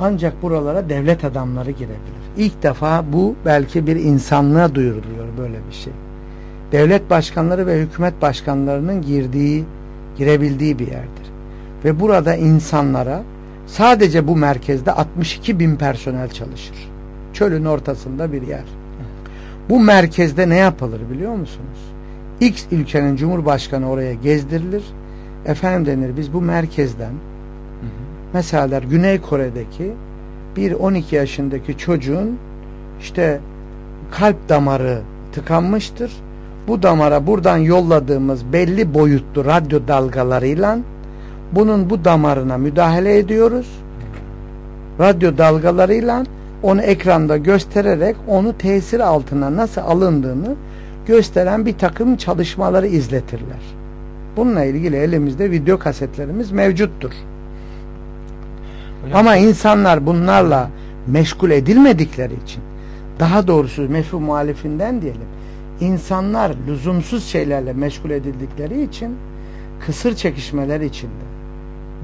ancak buralara devlet adamları girebilir. İlk defa bu belki bir insanlığa duyuruluyor böyle bir şey. Devlet başkanları ve hükümet başkanlarının girdiği, girebildiği bir yerdir. Ve burada insanlara sadece bu merkezde 62 bin personel çalışır. Çölün ortasında bir yer. Bu merkezde ne yapılır biliyor musunuz? X ülkenin cumhurbaşkanı oraya gezdirilir. Efendim denir biz bu merkezden mesela Güney Kore'deki bir 12 yaşındaki çocuğun işte kalp damarı tıkanmıştır. Bu damara buradan yolladığımız belli boyutlu radyo dalgalarıyla bunun bu damarına müdahale ediyoruz. Radyo dalgalarıyla onu ekranda göstererek onu tesir altına nasıl alındığını gösteren bir takım çalışmaları izletirler. Bununla ilgili elimizde video kasetlerimiz mevcuttur. Hocam, Ama insanlar bunlarla meşgul edilmedikleri için daha doğrusu meşru muhalifinden diyelim insanlar lüzumsuz şeylerle meşgul edildikleri için kısır çekişmeler içinde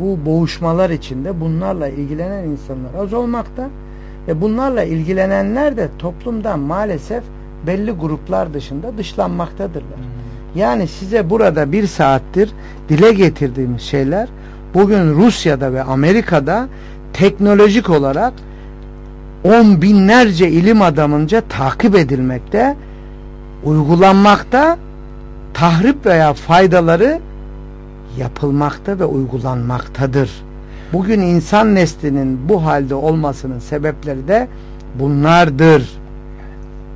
bu boğuşmalar içinde bunlarla ilgilenen insanlar az olmakta ve bunlarla ilgilenenler de toplumdan maalesef belli gruplar dışında dışlanmaktadırlar. Hmm. Yani size burada bir saattir dile getirdiğimiz şeyler bugün Rusya'da ve Amerika'da teknolojik olarak on binlerce ilim adamınca takip edilmekte, uygulanmakta, tahrip veya faydaları yapılmakta ve uygulanmaktadır. Bugün insan neslinin bu halde olmasının sebepleri de bunlardır.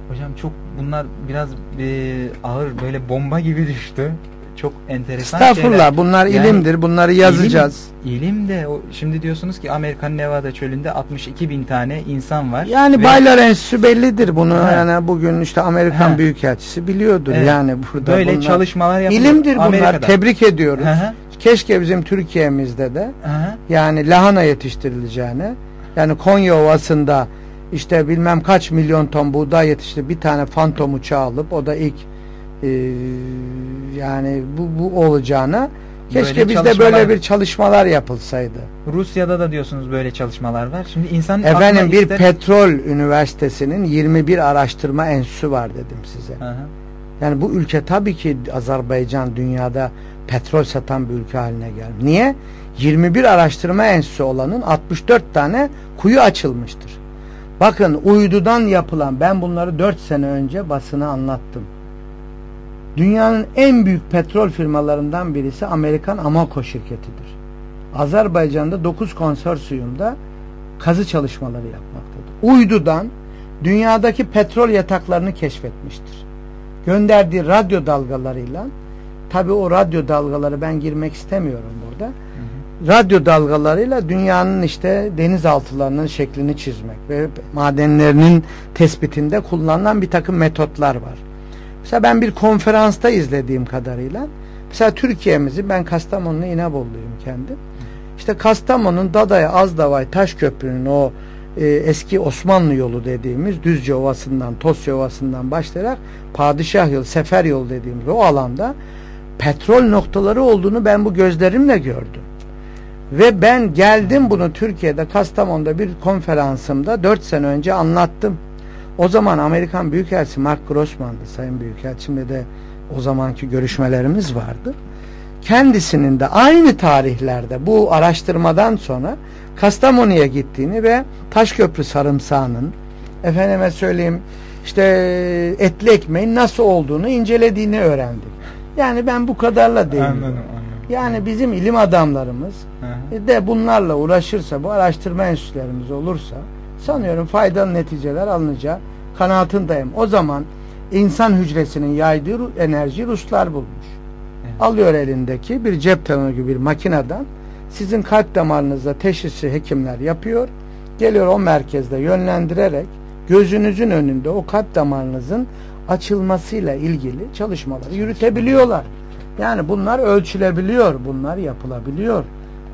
Hocam çok bunlar biraz e, ağır böyle bomba gibi düştü çok enteresan Estağfurullah şeyler. bunlar yani, ilimdir bunları yazacağız. İlim, ilim de o, şimdi diyorsunuz ki Amerikan Nevada çölünde 62 bin tane insan var. Yani ve, Baylar Enstitüsü bellidir bunu ha. yani bugün işte Amerikan ha. Büyükelçisi biliyordur evet. yani burada. Böyle bunlar, çalışmalar yapılıyor. İlimdir bunlar Amerika'da. tebrik ediyoruz. Aha. Keşke bizim Türkiye'mizde de Aha. yani lahana yetiştirileceğine yani Konya Ovası'nda işte bilmem kaç milyon ton buğday yetişti bir tane fantom uçağı alıp o da ilk e, yani bu, bu olacağına keşke böyle bizde böyle bir çalışmalar yapılsaydı. Rusya'da da diyorsunuz böyle çalışmalar var. Şimdi insan Efendim bir ister... petrol üniversitesinin 21 araştırma enstitüsü var dedim size. Hı. Yani bu ülke tabii ki Azerbaycan dünyada petrol satan bir ülke haline geldi. Niye? 21 araştırma enstitüsü olanın 64 tane kuyu açılmıştır. Bakın uydudan yapılan ben bunları 4 sene önce basına anlattım. Dünyanın en büyük petrol firmalarından birisi Amerikan Amoco şirketidir. Azerbaycan'da 9 konsorsiyumda kazı çalışmaları yapmaktadır. Uydudan dünyadaki petrol yataklarını keşfetmiştir. Gönderdiği radyo dalgalarıyla tabi o radyo dalgaları ben girmek istemiyorum burada. Hı hı. Radyo dalgalarıyla dünyanın işte denizaltılarının şeklini çizmek ve madenlerinin tespitinde kullanılan bir takım metotlar var. Mesela ben bir konferansta izlediğim kadarıyla mesela Türkiye'mizi ben Kastamonu'lu İnebolu'yum kendim. İşte Kastamonu'nun Dadaya Azdavay Taş Köprü'nün o e, eski Osmanlı yolu dediğimiz Düzce Ovası'ndan Tosya Ovası'ndan başlayarak Padişah yolu, Sefer yolu dediğimiz o alanda petrol noktaları olduğunu ben bu gözlerimle gördüm. Ve ben geldim bunu Türkiye'de Kastamonu'da bir konferansımda 4 sene önce anlattım. O zaman Amerikan Büyükelçisi Mark Grossman'dı Sayın Büyükelçimle de o zamanki görüşmelerimiz vardı. Kendisinin de aynı tarihlerde bu araştırmadan sonra Kastamonu'ya gittiğini ve Taşköprü sarımsağının efendime söyleyeyim işte etli ekmeğin nasıl olduğunu incelediğini öğrendik. Yani ben bu kadarla değilim. Anladım, anladım. Yani bizim ilim adamlarımız Hı. de bunlarla uğraşırsa, bu araştırma enstitülerimiz olursa sanıyorum faydalı neticeler alınacağı kanaatindeyim. O zaman insan hücresinin yaydığı enerji Ruslar bulmuş. Evet. Alıyor elindeki bir cep telefonu gibi bir makineden sizin kalp damarınızda teşhisi hekimler yapıyor. Geliyor o merkezde yönlendirerek gözünüzün önünde o kalp damarınızın açılmasıyla ilgili çalışmaları yürütebiliyorlar. Yani bunlar ölçülebiliyor, bunlar yapılabiliyor.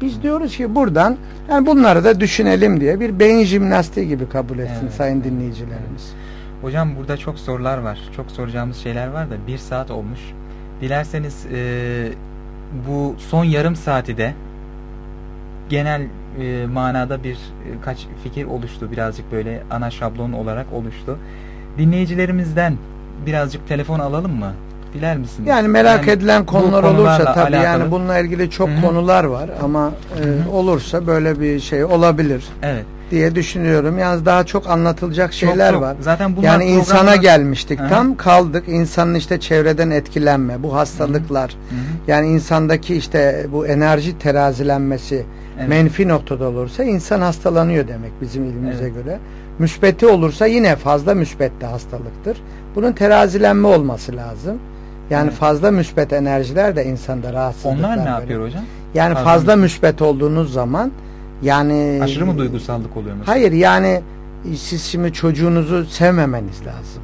Biz diyoruz ki buradan yani bunları da düşünelim diye bir beyin jimnastiği gibi kabul etsin evet. sayın dinleyicilerimiz. Hocam burada çok sorular var. Çok soracağımız şeyler var da bir saat olmuş. Dilerseniz e, bu son yarım saati de genel e, manada bir e, kaç fikir oluştu. Birazcık böyle ana şablon olarak oluştu. Dinleyicilerimizden birazcık telefon alalım mı? Diler misiniz? Yani merak yani, edilen konular olursa tabii alakalı. yani bununla ilgili çok Hı-hı. konular var ama e, olursa böyle bir şey olabilir. Evet diye düşünüyorum. Yalnız daha çok anlatılacak şeyler çok, var. Zaten bunlar yani insana programlar... gelmiştik. Hı -hı. Tam kaldık. İnsanın işte çevreden etkilenme, bu hastalıklar. Hı -hı. Yani insandaki işte bu enerji terazilenmesi evet. menfi noktada olursa insan hastalanıyor demek bizim ilmimize evet. göre. Müsbeti olursa yine fazla müsbette hastalıktır. Bunun terazilenme olması lazım. Yani evet. fazla müsbet enerjiler de insanda rahatsızlıklar. Onlar ne böyle. yapıyor hocam? Yani fazla, fazla müsbet olduğunuz zaman yani aşırı mı duygusallık oluyor mesela? Hayır yani siz şimdi çocuğunuzu sevmemeniz lazım.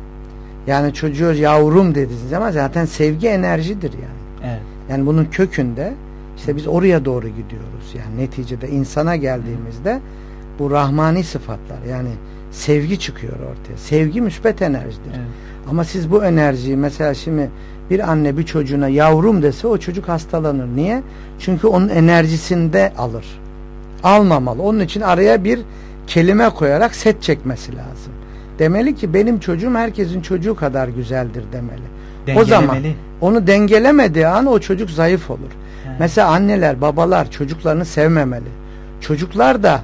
Yani çocuğu yavrum dediğiniz zaman zaten sevgi enerjidir yani. Evet. Yani bunun kökünde işte biz oraya doğru gidiyoruz. Yani neticede insana geldiğimizde Hı. bu rahmani sıfatlar yani sevgi çıkıyor ortaya. Sevgi müsbet enerjidir. Evet. Ama siz bu enerjiyi mesela şimdi bir anne bir çocuğuna yavrum dese o çocuk hastalanır. Niye? Çünkü onun enerjisinde alır almamalı. Onun için araya bir kelime koyarak set çekmesi lazım. Demeli ki benim çocuğum herkesin çocuğu kadar güzeldir demeli. O zaman onu dengelemediği an o çocuk zayıf olur. He. Mesela anneler, babalar çocuklarını sevmemeli. Çocuklar da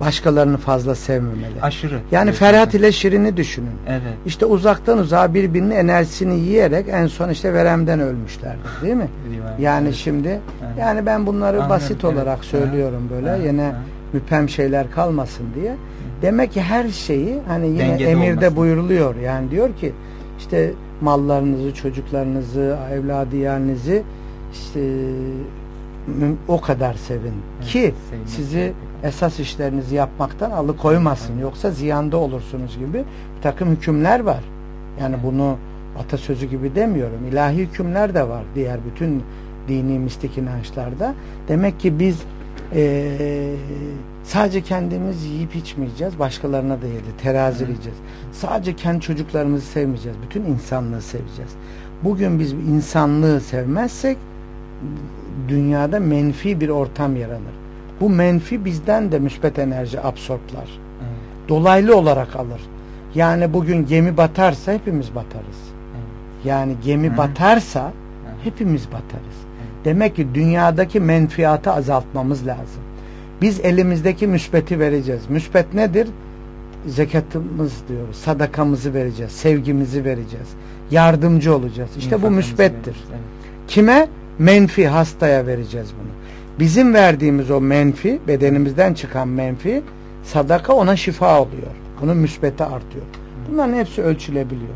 başkalarını fazla sevmemeli. Aşırı. Yani Ferhat ile Şirin'i düşünün. Evet. İşte uzaktan uzağa birbirinin enerjisini yiyerek en son işte veremden ölmüşlerdi değil mi? yani evet. şimdi evet. yani ben bunları Anladım. basit olarak evet. söylüyorum böyle evet. yine evet. müphem şeyler kalmasın diye. Demek ki her şeyi hani yine Dengede emirde olmasın. buyuruluyor. Yani diyor ki işte mallarınızı, çocuklarınızı, evladiyarınızı işte o kadar sevin evet, ki sizi esas işlerinizi yapmaktan alıkoymasın. Yoksa ziyanda olursunuz gibi bir takım hükümler var. Yani bunu atasözü gibi demiyorum. İlahi hükümler de var diğer bütün dini mistik inançlarda. Demek ki biz e, sadece kendimiz yiyip içmeyeceğiz. Başkalarına da yedi. Terazileyeceğiz. Sadece kendi çocuklarımızı sevmeyeceğiz. Bütün insanlığı seveceğiz. Bugün biz insanlığı sevmezsek dünyada menfi bir ortam yaranır. Bu menfi bizden de müspet enerji absorplar. Evet. Dolaylı olarak alır. Yani bugün gemi batarsa hepimiz batarız. Evet. Yani gemi batarsa hepimiz batarız. Demek ki dünyadaki menfiatı azaltmamız lazım. Biz elimizdeki müspeti vereceğiz. Müspet nedir? zekatımız diyoruz. Sadakamızı vereceğiz. Sevgimizi vereceğiz. Yardımcı olacağız. İşte bu müsbettir. Kime? Menfi hastaya vereceğiz bunu. Bizim verdiğimiz o menfi, bedenimizden çıkan menfi sadaka ona şifa oluyor. Bunun müsbeti artıyor. Bunların hepsi ölçülebiliyor.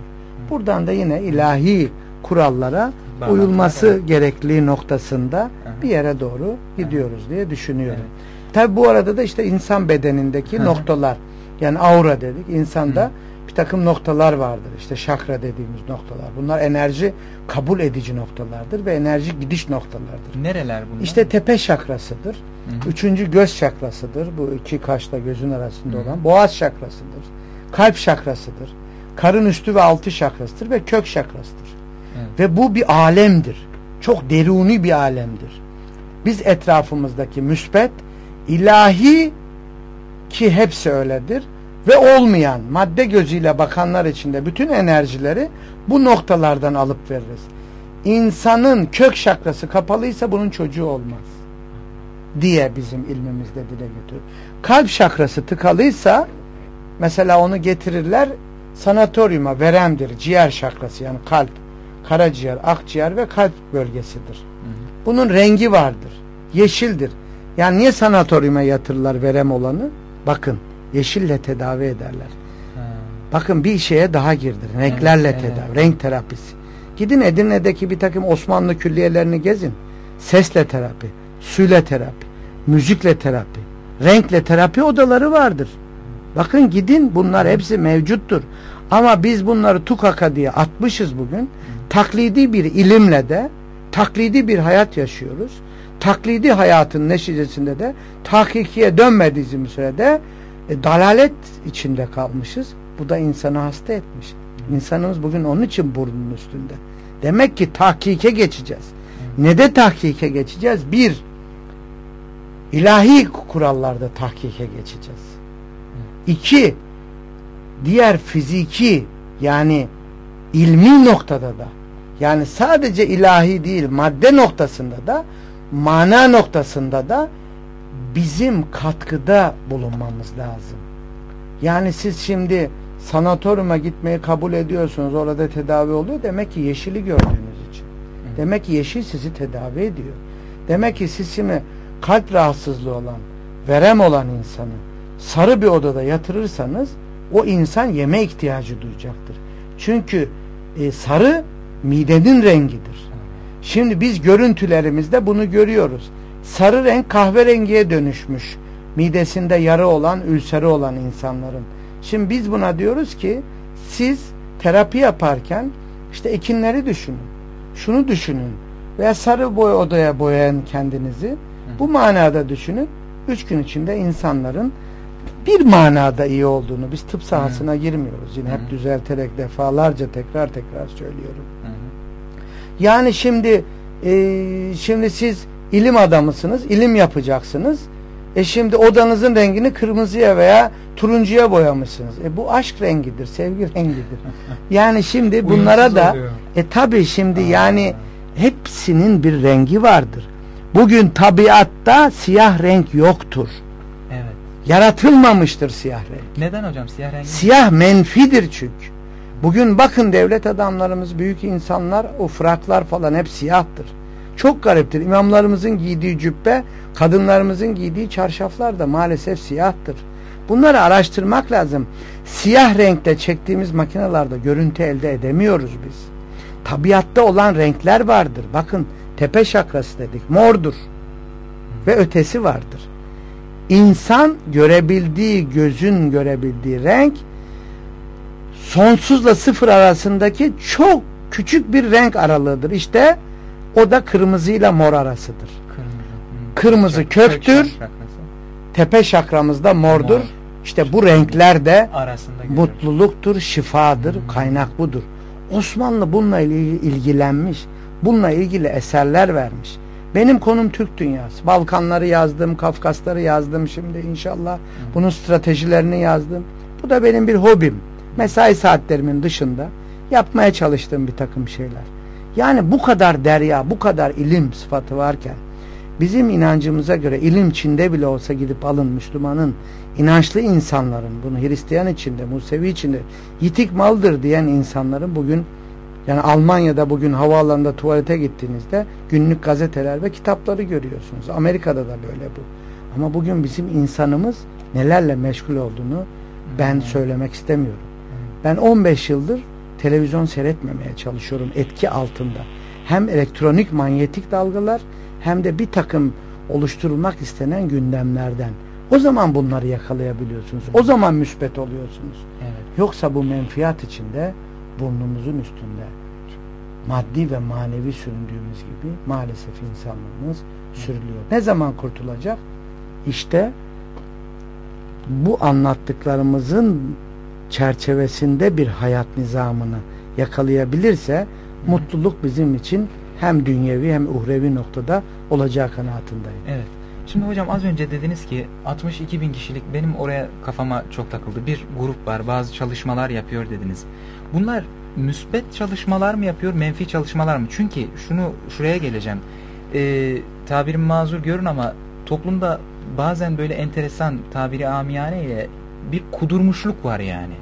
Buradan da yine ilahi kurallara Bağlantılar, uyulması evet. gerekli noktasında Aha. bir yere doğru gidiyoruz Aha. diye düşünüyorum. Evet. Tabi bu arada da işte insan bedenindeki Aha. noktalar yani aura dedik. insanda Hı. Bir takım noktalar vardır. İşte şakra dediğimiz noktalar. Bunlar enerji kabul edici noktalardır ve enerji gidiş noktalardır. Nereler bunlar? İşte tepe şakrasıdır. Hı. Üçüncü göz şakrasıdır. Bu iki kaşla gözün arasında Hı. olan. Boğaz şakrasıdır. Kalp şakrasıdır. Karın üstü ve altı şakrasıdır ve kök şakrasıdır. Evet. Ve bu bir alemdir. Çok deruni bir alemdir. Biz etrafımızdaki müsbet, ilahi ki hepsi öyledir ve olmayan madde gözüyle bakanlar içinde bütün enerjileri bu noktalardan alıp veririz. İnsanın kök şakrası kapalıysa bunun çocuğu olmaz diye bizim ilmimizde dile getiriyor. Kalp şakrası tıkalıysa mesela onu getirirler sanatoryuma veremdir. Ciğer şakrası yani kalp, karaciğer, akciğer ve kalp bölgesidir. Bunun rengi vardır. Yeşildir. Yani niye sanatoryuma yatırırlar verem olanı? Bakın yeşille tedavi ederler. Ha. Bakın bir şeye daha girdir. Renklerle evet, tedavi. Evet. Renk terapisi. Gidin Edirne'deki bir takım Osmanlı külliyelerini gezin. Sesle terapi, suyla terapi, müzikle terapi, renkle terapi odaları vardır. Bakın gidin bunlar hepsi mevcuttur. Ama biz bunları tukaka diye atmışız bugün. Taklidi bir ilimle de taklidi bir hayat yaşıyoruz taklidi hayatın neşicesinde de tahkikiye dönmediğimiz sürede e, dalalet içinde kalmışız. Bu da insanı hasta etmiş. İnsanımız bugün onun için burnunun üstünde. Demek ki tahkike geçeceğiz. Ne de tahkike geçeceğiz? Bir, ilahi kurallarda tahkike geçeceğiz. İki, diğer fiziki yani ilmi noktada da yani sadece ilahi değil madde noktasında da mana noktasında da bizim katkıda bulunmamız lazım. Yani siz şimdi sanatoryuma gitmeyi kabul ediyorsunuz. Orada tedavi oluyor. Demek ki yeşili gördüğünüz için. Demek ki yeşil sizi tedavi ediyor. Demek ki siz şimdi kalp rahatsızlığı olan, verem olan insanı sarı bir odada yatırırsanız o insan yeme ihtiyacı duyacaktır. Çünkü e, sarı midenin rengidir. Şimdi biz görüntülerimizde bunu görüyoruz. Sarı renk kahverengiye dönüşmüş. Midesinde yarı olan, ülseri olan insanların. Şimdi biz buna diyoruz ki siz terapi yaparken işte ekinleri düşünün. Şunu düşünün. Veya sarı boy odaya boyayan kendinizi bu manada düşünün. Üç gün içinde insanların bir manada iyi olduğunu biz tıp sahasına Hı. girmiyoruz. Yine Hı. hep düzelterek defalarca tekrar tekrar söylüyorum. Hı. Yani şimdi e, şimdi siz ilim adamısınız, ilim yapacaksınız. E şimdi odanızın rengini kırmızıya veya turuncuya boyamışsınız. E bu aşk rengidir, sevgi rengidir. Yani şimdi bunlara da e tabi şimdi Aa. yani hepsinin bir rengi vardır. Bugün tabiatta siyah renk yoktur. Evet. Yaratılmamıştır siyah renk. Neden hocam siyah renk? Siyah menfidir çünkü. Bugün bakın devlet adamlarımız, büyük insanlar, o fraklar falan hep siyahtır. Çok gariptir. İmamlarımızın giydiği cübbe, kadınlarımızın giydiği çarşaflar da maalesef siyahtır. Bunları araştırmak lazım. Siyah renkte çektiğimiz makinalarda görüntü elde edemiyoruz biz. Tabiatta olan renkler vardır. Bakın tepe şakrası dedik. Mordur. Ve ötesi vardır. İnsan görebildiği, gözün görebildiği renk sonsuzla sıfır arasındaki çok küçük bir renk aralığıdır. İşte o da kırmızıyla mor arasıdır. Kırmızı, Kırmızı Kök, köktür. Kök tepe şakramızda mordur. Mor. İşte bu renkler de mutluluktur, şifadır, hmm. kaynak budur. Osmanlı bununla ilgilenmiş. Bununla ilgili eserler vermiş. Benim konum Türk dünyası. Balkanları yazdım, Kafkasları yazdım şimdi inşallah. Hmm. Bunun stratejilerini yazdım. Bu da benim bir hobim mesai saatlerimin dışında yapmaya çalıştığım bir takım şeyler. Yani bu kadar derya, bu kadar ilim sıfatı varken bizim inancımıza göre ilim Çin'de bile olsa gidip alın Müslümanın inançlı insanların bunu Hristiyan içinde, Musevi içinde yitik maldır diyen insanların bugün yani Almanya'da bugün havaalanında tuvalete gittiğinizde günlük gazeteler ve kitapları görüyorsunuz. Amerika'da da böyle bu. Ama bugün bizim insanımız nelerle meşgul olduğunu ben söylemek istemiyorum. Ben 15 yıldır televizyon seyretmemeye çalışıyorum etki altında. Hem elektronik manyetik dalgalar hem de bir takım oluşturulmak istenen gündemlerden. O zaman bunları yakalayabiliyorsunuz. O zaman müspet oluyorsunuz. Evet. Yoksa bu menfiat içinde burnumuzun üstünde maddi ve manevi süründüğümüz gibi maalesef insanlığımız sürülüyor. Ne zaman kurtulacak? İşte bu anlattıklarımızın çerçevesinde bir hayat nizamını yakalayabilirse mutluluk bizim için hem dünyevi hem uhrevi noktada olacağı kanaatindeyim. Evet. Şimdi hocam az önce dediniz ki 62 bin kişilik benim oraya kafama çok takıldı. Bir grup var bazı çalışmalar yapıyor dediniz. Bunlar müsbet çalışmalar mı yapıyor menfi çalışmalar mı? Çünkü şunu şuraya geleceğim. Ee, tabirim mazur görün ama toplumda bazen böyle enteresan tabiri amiyane ile bir kudurmuşluk var yani.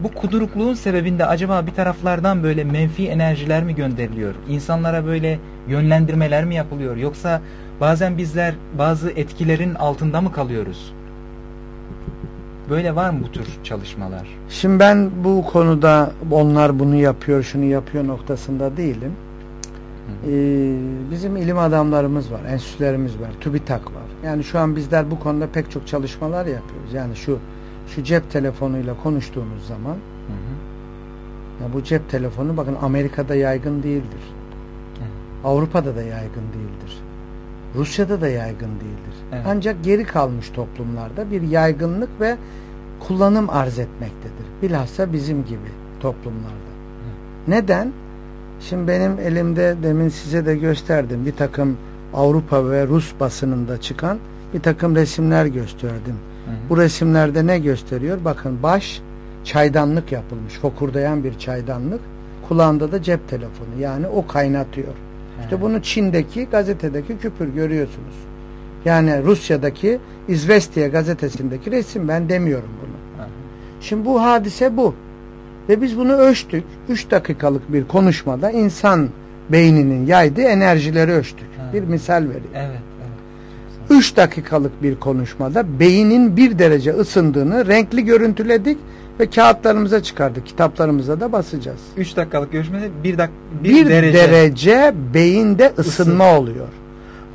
Bu kudurukluğun sebebinde acaba bir taraflardan böyle menfi enerjiler mi gönderiliyor? İnsanlara böyle yönlendirmeler mi yapılıyor? Yoksa bazen bizler bazı etkilerin altında mı kalıyoruz? Böyle var mı bu tür çalışmalar? Şimdi ben bu konuda onlar bunu yapıyor, şunu yapıyor noktasında değilim. Ee, bizim ilim adamlarımız var, enstitülerimiz var, TÜBİTAK var. Yani şu an bizler bu konuda pek çok çalışmalar yapıyoruz. Yani şu şu cep telefonuyla konuştuğumuz zaman hı hı. Ya bu cep telefonu bakın Amerika'da yaygın değildir. Hı. Avrupa'da da yaygın değildir. Rusya'da da yaygın değildir. Evet. Ancak geri kalmış toplumlarda bir yaygınlık ve kullanım arz etmektedir. Bilhassa bizim gibi toplumlarda. Hı. Neden? Şimdi benim elimde demin size de gösterdim bir takım Avrupa ve Rus basınında çıkan bir takım resimler gösterdim. Hı hı. Bu resimlerde ne gösteriyor? Bakın baş çaydanlık yapılmış. Fokurdayan bir çaydanlık. Kulağında da cep telefonu. Yani o kaynatıyor. Hı. İşte bunu Çin'deki gazetedeki küpür görüyorsunuz. Yani Rusya'daki İzvestiye gazetesindeki resim ben demiyorum bunu. Hı. Şimdi bu hadise bu. Ve biz bunu ölçtük. 3 dakikalık bir konuşmada insan beyninin yaydığı enerjileri ölçtük. Bir misal vereyim. Evet. 3 dakikalık bir konuşmada beynin bir derece ısındığını renkli görüntüledik ve kağıtlarımıza çıkardık. Kitaplarımıza da basacağız. 3 dakikalık görüşmede 1 dak bir, bir derece. derece beyinde ısınma Isın. oluyor.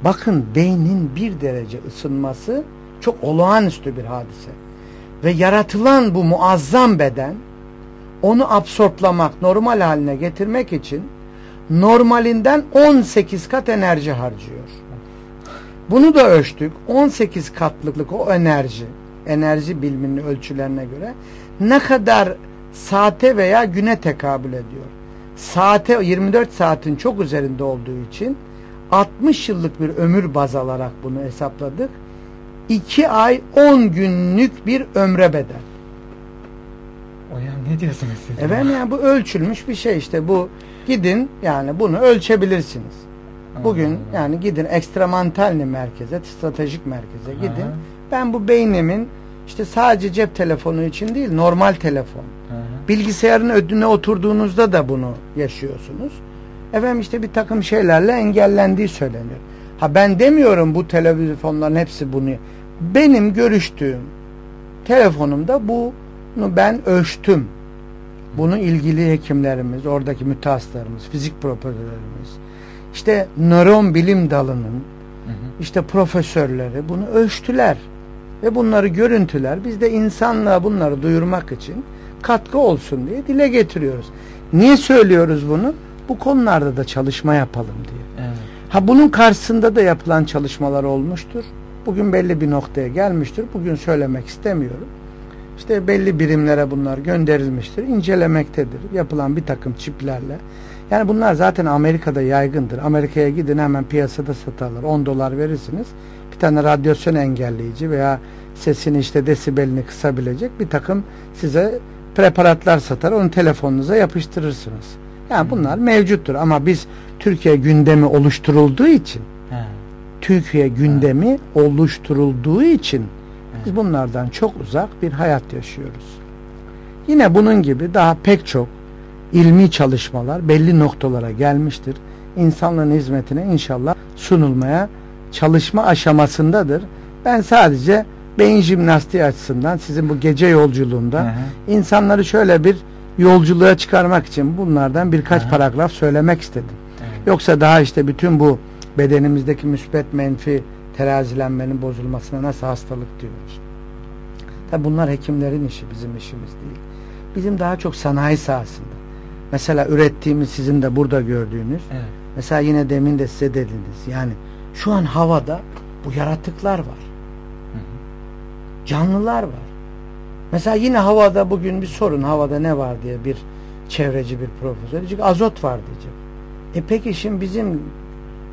Bakın beynin bir derece ısınması çok olağanüstü bir hadise. Ve yaratılan bu muazzam beden onu absorplamak, normal haline getirmek için normalinden 18 kat enerji harcıyor. Bunu da ölçtük. 18 katlıklık o enerji, enerji biliminin ölçülerine göre ne kadar saate veya güne tekabül ediyor. Saate 24 saatin çok üzerinde olduğu için 60 yıllık bir ömür baz alarak bunu hesapladık. 2 ay 10 günlük bir ömre bedel. Hocam ne diyorsunuz siz? Efendim yani bu ölçülmüş bir şey işte bu gidin yani bunu ölçebilirsiniz. Bugün yani gidin ekstremantalni merkeze, stratejik merkeze gidin. Aha. Ben bu beynimin işte sadece cep telefonu için değil normal telefon. Aha. Bilgisayarın ödüne oturduğunuzda da bunu yaşıyorsunuz. Efendim işte bir takım şeylerle engellendiği söyleniyor. Ha ben demiyorum bu televizyonların hepsi bunu. Benim görüştüğüm telefonumda bu bunu ben ölçtüm. Bunu ilgili hekimlerimiz, oradaki mütehassıslarımız, fizik profesörlerimiz, işte nöron bilim dalının hı hı. işte profesörleri bunu ölçtüler. Ve bunları görüntüler. Biz de insanlığa bunları duyurmak için katkı olsun diye dile getiriyoruz. Niye söylüyoruz bunu? Bu konularda da çalışma yapalım diye. Evet. Ha bunun karşısında da yapılan çalışmalar olmuştur. Bugün belli bir noktaya gelmiştir. Bugün söylemek istemiyorum. İşte belli birimlere bunlar gönderilmiştir. incelemektedir. Yapılan bir takım çiplerle. Yani bunlar zaten Amerika'da yaygındır. Amerika'ya gidin hemen piyasada satarlar. 10 dolar verirsiniz. Bir tane radyasyon engelleyici veya sesini işte desibelini kısabilecek bir takım size preparatlar satar. Onu telefonunuza yapıştırırsınız. Yani bunlar mevcuttur ama biz Türkiye gündemi oluşturulduğu için He. Türkiye gündemi oluşturulduğu için biz bunlardan çok uzak bir hayat yaşıyoruz. Yine bunun gibi daha pek çok ilmi çalışmalar belli noktalara gelmiştir. İnsanların hizmetine inşallah sunulmaya çalışma aşamasındadır. Ben sadece beyin jimnastiği açısından sizin bu gece yolculuğunda hı hı. insanları şöyle bir yolculuğa çıkarmak için bunlardan birkaç hı hı. paragraf söylemek istedim. Evet. Yoksa daha işte bütün bu bedenimizdeki müspet menfi terazilenmenin bozulmasına nasıl hastalık diyoruz. Tabi bunlar hekimlerin işi bizim işimiz değil. Bizim daha çok sanayi sahasında. Mesela ürettiğimiz sizin de burada gördüğünüz. Evet. Mesela yine demin de size dediniz. Yani şu an havada bu yaratıklar var. Canlılar var. Mesela yine havada bugün bir sorun havada ne var diye bir çevreci bir profesör diyecek azot var diyecek. E peki şimdi bizim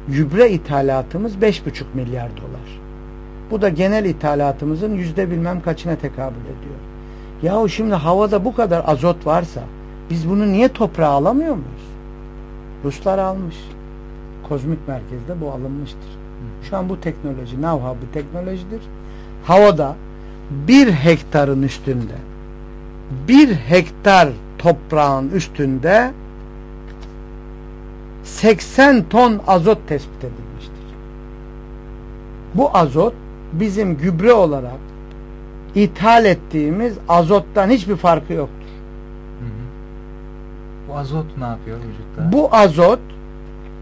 gübre ithalatımız 5,5 milyar dolar. Bu da genel ithalatımızın yüzde bilmem kaçına tekabül ediyor. Yahu şimdi havada bu kadar azot varsa biz bunu niye toprağa alamıyor muyuz? Ruslar almış. Kozmik merkezde bu alınmıştır. Şu an bu teknoloji, know-how bir teknolojidir. Havada bir hektarın üstünde bir hektar toprağın üstünde 80 ton azot tespit edilmiştir. Bu azot bizim gübre olarak ithal ettiğimiz azottan hiçbir farkı yoktur. Hı hı. Bu azot ne yapıyor vücutta? Bu azot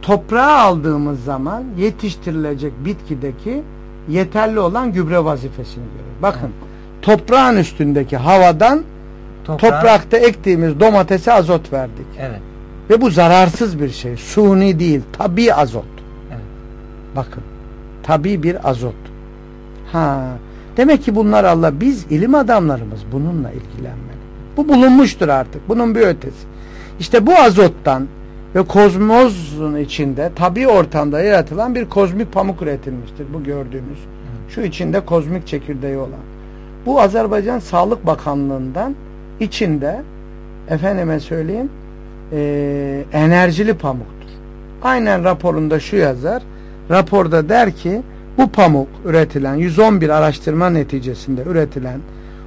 toprağa aldığımız zaman yetiştirilecek bitkideki yeterli olan gübre vazifesini görür. Bakın evet. toprağın üstündeki havadan Toprağı... toprakta ektiğimiz domatese azot verdik. Evet. Ve bu zararsız bir şey. Suni değil. Tabi azot. Evet. Bakın. Tabi bir azot. Ha. Demek ki bunlar Allah biz ilim adamlarımız bununla ilgilenmeli. Bu bulunmuştur artık. Bunun bir ötesi. İşte bu azottan ve kozmozun içinde tabi ortamda yaratılan bir kozmik pamuk üretilmiştir. Bu gördüğünüz. Şu içinde kozmik çekirdeği olan. Bu Azerbaycan Sağlık Bakanlığı'ndan içinde efendime söyleyeyim e, enerjili pamuktur. Aynen raporunda şu yazar. Raporda der ki bu pamuk üretilen 111 araştırma neticesinde üretilen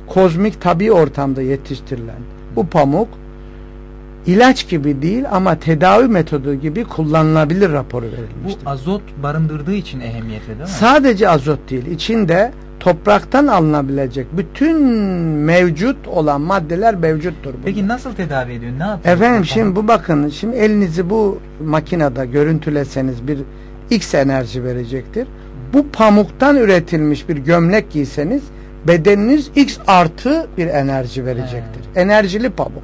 kozmik tabi ortamda yetiştirilen bu pamuk ilaç gibi değil ama tedavi metodu gibi kullanılabilir raporu verilmiştir. Bu azot barındırdığı için ehemmiyetli değil mi? Sadece azot değil. içinde topraktan alınabilecek bütün mevcut olan maddeler mevcuttur. Bunda. Peki nasıl tedavi ediyor? Ne yapıyor? Efendim şimdi bu bakın şimdi elinizi bu makinede görüntüleseniz bir X enerji verecektir. Bu pamuktan üretilmiş bir gömlek giyseniz bedeniniz X artı bir enerji verecektir. He. Enerjili pamuk.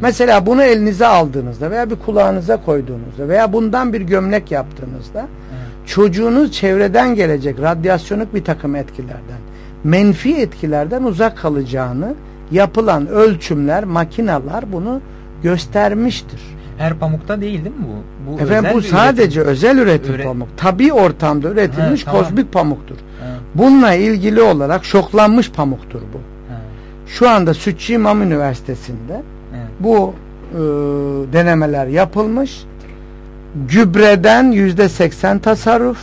Mesela bunu elinize aldığınızda veya bir kulağınıza koyduğunuzda veya bundan bir gömlek yaptığınızda evet. çocuğunuz çevreden gelecek radyasyonluk bir takım etkilerden, menfi etkilerden uzak kalacağını yapılan ölçümler, makinalar bunu göstermiştir. Her pamukta değil değil mi bu? bu Efendim bu sadece üretim. özel üretim Öğret pamuk. Tabi ortamda üretilmiş He, tamam. kozmik pamuktur. He. Bununla ilgili olarak şoklanmış pamuktur bu. He. Şu anda Sütçü İmam Üniversitesi'nde bu e, denemeler yapılmış. Gübreden yüzde seksen tasarruf,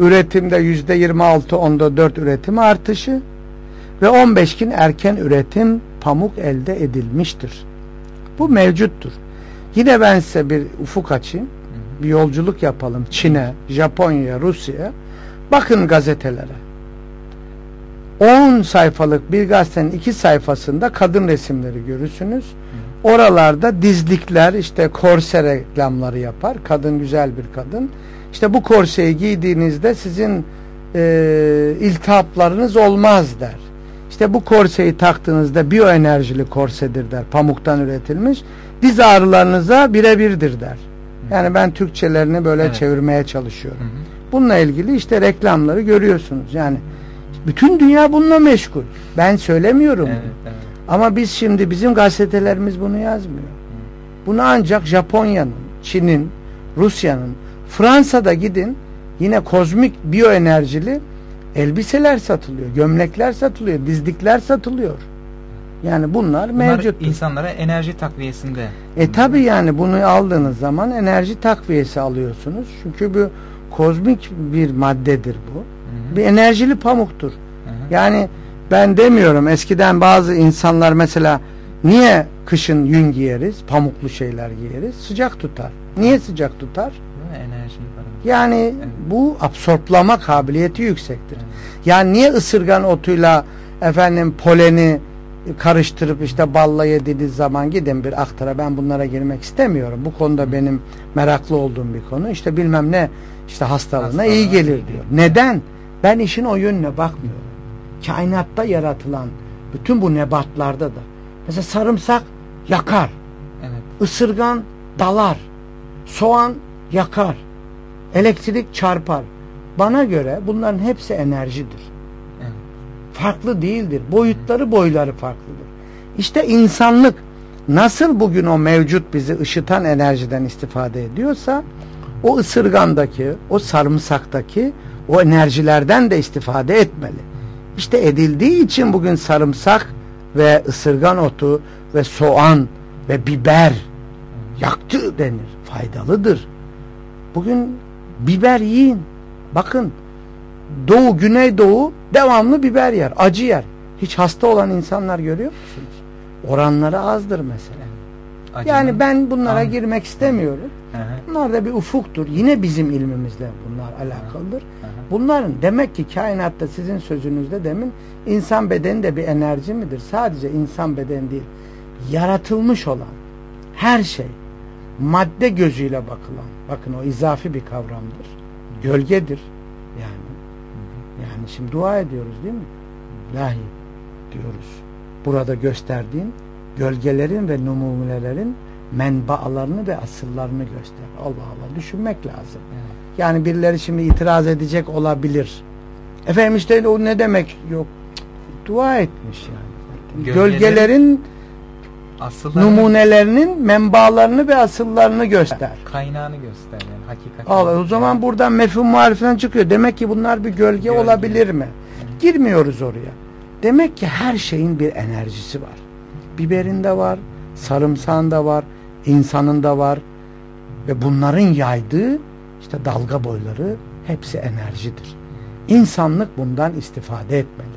üretimde yüzde yirmi altı onda dört üretim artışı ve on beş gün erken üretim pamuk elde edilmiştir. Bu mevcuttur. Yine ben size bir ufuk açayım. Bir yolculuk yapalım. Çin'e, Japonya'ya, Rusya'ya. Bakın gazetelere. 10 sayfalık bir gazetenin iki sayfasında kadın resimleri görürsünüz. Oralarda dizlikler işte korse reklamları yapar. Kadın güzel bir kadın. İşte bu korseyi giydiğinizde sizin e, iltihaplarınız olmaz der. İşte bu korseyi taktığınızda biyoenerjili korsedir der. Pamuktan üretilmiş. Diz ağrılarınıza birebirdir der. Yani ben Türkçelerini böyle evet. çevirmeye çalışıyorum. Hı hı. Bununla ilgili işte reklamları görüyorsunuz. Yani bütün dünya bununla meşgul. Ben söylemiyorum. Evet, evet. Ama biz şimdi bizim gazetelerimiz bunu yazmıyor. Bunu ancak Japonya'nın, Çin'in, Rusya'nın, Fransa'da gidin yine kozmik biyoenerjili elbiseler satılıyor, gömlekler satılıyor, dizlikler satılıyor. Yani bunlar, bunlar mevcut. insanlara enerji takviyesinde. E tabi yani bunu aldığınız zaman enerji takviyesi alıyorsunuz. Çünkü bu kozmik bir maddedir bu. Hı hı. Bir enerjili pamuktur. Hı hı. Yani ben demiyorum eskiden bazı insanlar mesela niye kışın yün giyeriz, pamuklu şeyler giyeriz? Sıcak tutar. Niye sıcak tutar? Yani evet. bu absorplama kabiliyeti yüksektir. Evet. Yani niye ısırgan otuyla efendim poleni karıştırıp işte balla yediğiniz zaman gidin bir aktara ben bunlara girmek istemiyorum. Bu konuda benim meraklı olduğum bir konu. İşte bilmem ne işte hastalığına Hastalığına iyi gelir diyor. Neden? Ben işin o yönüne bakmıyorum. Kainatta yaratılan bütün bu nebatlarda da mesela sarımsak yakar. Evet. Isırgan dalar. Soğan yakar. Elektrik çarpar. Bana göre bunların hepsi enerjidir farklı değildir. Boyutları boyları farklıdır. İşte insanlık nasıl bugün o mevcut bizi ışıtan enerjiden istifade ediyorsa o ısırgandaki, o sarımsaktaki o enerjilerden de istifade etmeli. İşte edildiği için bugün sarımsak ve ısırgan otu ve soğan ve biber yaktı denir. Faydalıdır. Bugün biber yiyin. Bakın Doğu, Güneydoğu devamlı biber yer, acı yer. Hiç hasta olan insanlar görüyor musunuz? Oranları azdır mesela. Acının yani ben bunlara an... girmek istemiyorum. Bunlar da bir ufuktur. Yine bizim ilmimizle bunlar alakalıdır. Bunların demek ki kainatta sizin sözünüzde demin insan bedeni de bir enerji midir? Sadece insan bedeni değil. Yaratılmış olan her şey madde gözüyle bakılan bakın o izafi bir kavramdır. Gölgedir. Yani şimdi dua ediyoruz değil mi? Lahi diyoruz. Burada gösterdiğin gölgelerin ve numunelerin menbaalarını ve asıllarını göster. Allah Allah düşünmek lazım. Yani birileri şimdi itiraz edecek olabilir. Efendim işte o ne demek? Yok. Dua etmiş yani. Gölgelerin, Gölgelerin asıllarını, numunelerinin menbaalarını ve asıllarını göster. Kaynağını göster yani hakikat. Allah o zaman buradan mefhum mariften çıkıyor. Demek ki bunlar bir gölge, gölge. olabilir mi? Hı. Girmiyoruz oraya. Demek ki her şeyin bir enerjisi var. Biberinde var, sarımsağında var, insanında var ve bunların yaydığı işte dalga boyları hepsi enerjidir. İnsanlık bundan istifade etmeli.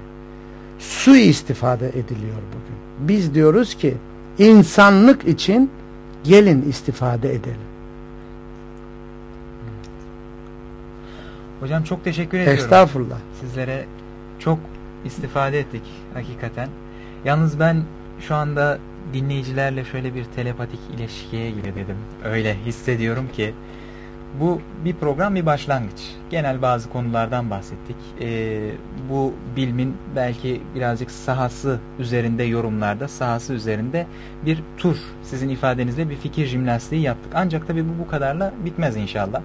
Su istifade ediliyor bugün. Biz diyoruz ki insanlık için gelin istifade edelim. Hocam çok teşekkür ediyorum. Estağfurullah. Sizlere çok istifade ettik hakikaten. Yalnız ben şu anda dinleyicilerle şöyle bir telepatik ilişkiye girdim. Öyle hissediyorum ki bu bir program bir başlangıç. Genel bazı konulardan bahsettik. Ee, bu bilimin belki birazcık sahası üzerinde yorumlarda, sahası üzerinde bir tur sizin ifadenizle bir fikir jimnastiği yaptık. Ancak tabii bu bu kadarla bitmez inşallah.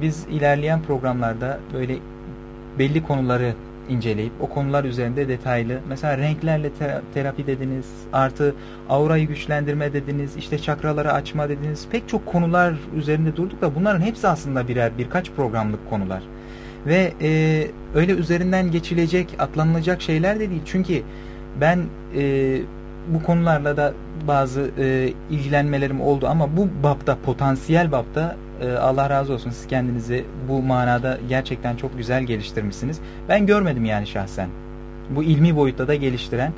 Biz ilerleyen programlarda böyle belli konuları inceleyip o konular üzerinde detaylı mesela renklerle terapi dediniz artı aurayı güçlendirme dediniz işte çakraları açma dediniz pek çok konular üzerinde durduk da bunların hepsi aslında birer birkaç programlık konular. Ve e, öyle üzerinden geçilecek atlanılacak şeyler de değil. Çünkü ben e, bu konularla da bazı e, ilgilenmelerim oldu ama bu bapta potansiyel bapta e, Allah razı olsun siz kendinizi bu manada gerçekten çok güzel geliştirmişsiniz. Ben görmedim yani şahsen. Bu ilmi boyutta da geliştiren.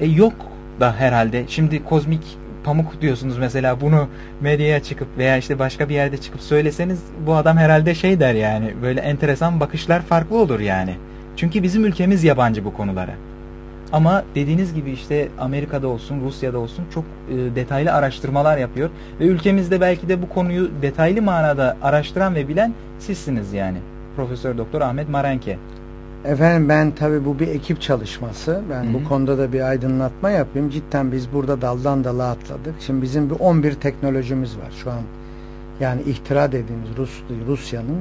E, yok da herhalde. Şimdi kozmik pamuk diyorsunuz mesela bunu medyaya çıkıp veya işte başka bir yerde çıkıp söyleseniz bu adam herhalde şey der yani böyle enteresan bakışlar farklı olur yani. Çünkü bizim ülkemiz yabancı bu konulara. Ama dediğiniz gibi işte Amerika'da olsun, Rusya'da olsun çok e, detaylı araştırmalar yapıyor. Ve ülkemizde belki de bu konuyu detaylı manada araştıran ve bilen sizsiniz yani. Profesör Doktor Ahmet Marenke. Efendim ben tabi bu bir ekip çalışması. Ben Hı-hı. bu konuda da bir aydınlatma yapayım. Cidden biz burada daldan dala atladık. Şimdi bizim bir 11 teknolojimiz var şu an. Yani ihtira dediğimiz Rus, Rusya'nın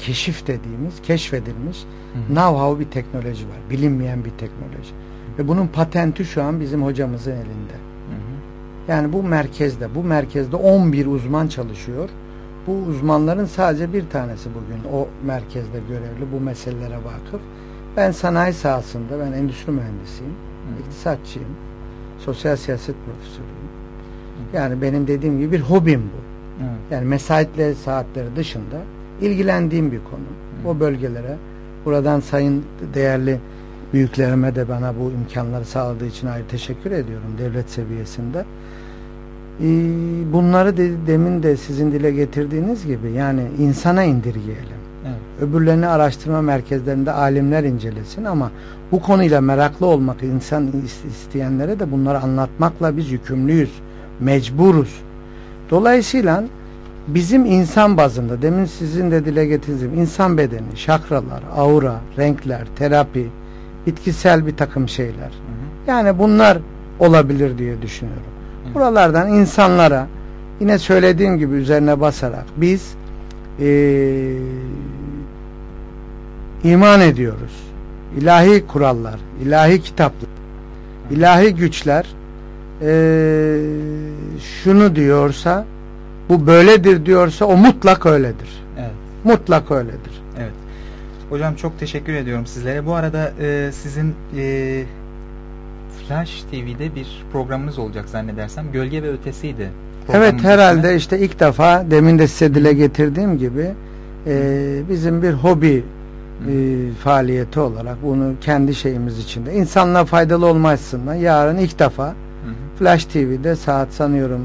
keşif dediğimiz, keşfedilmiş know-how bir teknoloji var. Bilinmeyen bir teknoloji. Ve bunun patenti şu an bizim hocamızın elinde. Hı hı. Yani bu merkezde, bu merkezde 11 uzman çalışıyor. Bu uzmanların sadece bir tanesi bugün o merkezde görevli, bu meselelere vakıf. Ben sanayi sahasında, ben endüstri mühendisiyim, hı. iktisatçıyım, sosyal siyaset profesörüyüm. Yani benim dediğim gibi bir hobim bu. Evet. Yani mesaitleri saatleri dışında ilgilendiğim bir konu. O bölgelere buradan sayın değerli büyüklerime de bana bu imkanları sağladığı için ayrı teşekkür ediyorum devlet seviyesinde. Ee, bunları de, demin de sizin dile getirdiğiniz gibi yani insana indirgeyelim. Evet. Öbürlerini araştırma merkezlerinde alimler incelesin ama bu konuyla meraklı olmak insan isteyenlere de bunları anlatmakla biz yükümlüyüz, mecburuz. Dolayısıyla bizim insan bazında demin sizin de dile getirdiğiniz insan bedeni, şakralar, aura, renkler, terapi, bitkisel bir takım şeyler. Hı hı. Yani bunlar olabilir diye düşünüyorum. Hı. Buralardan insanlara yine söylediğim gibi üzerine basarak biz ee, iman ediyoruz. İlahi kurallar, ilahi kitaplar, ilahi güçler ee, şunu diyorsa bu böyledir diyorsa o mutlak öyledir. Evet. Mutlak öyledir. Evet. Hocam çok teşekkür ediyorum sizlere. Bu arada e, sizin e, Flash TV'de bir programınız olacak zannedersem. Gölge ve Ötesiydi. Evet herhalde ismi. işte ilk defa demin de size dile getirdiğim gibi e, bizim bir hobi e, faaliyeti olarak bunu kendi şeyimiz içinde insanlığa faydalı olma açısından yarın ilk defa hı hı. Flash TV'de saat sanıyorum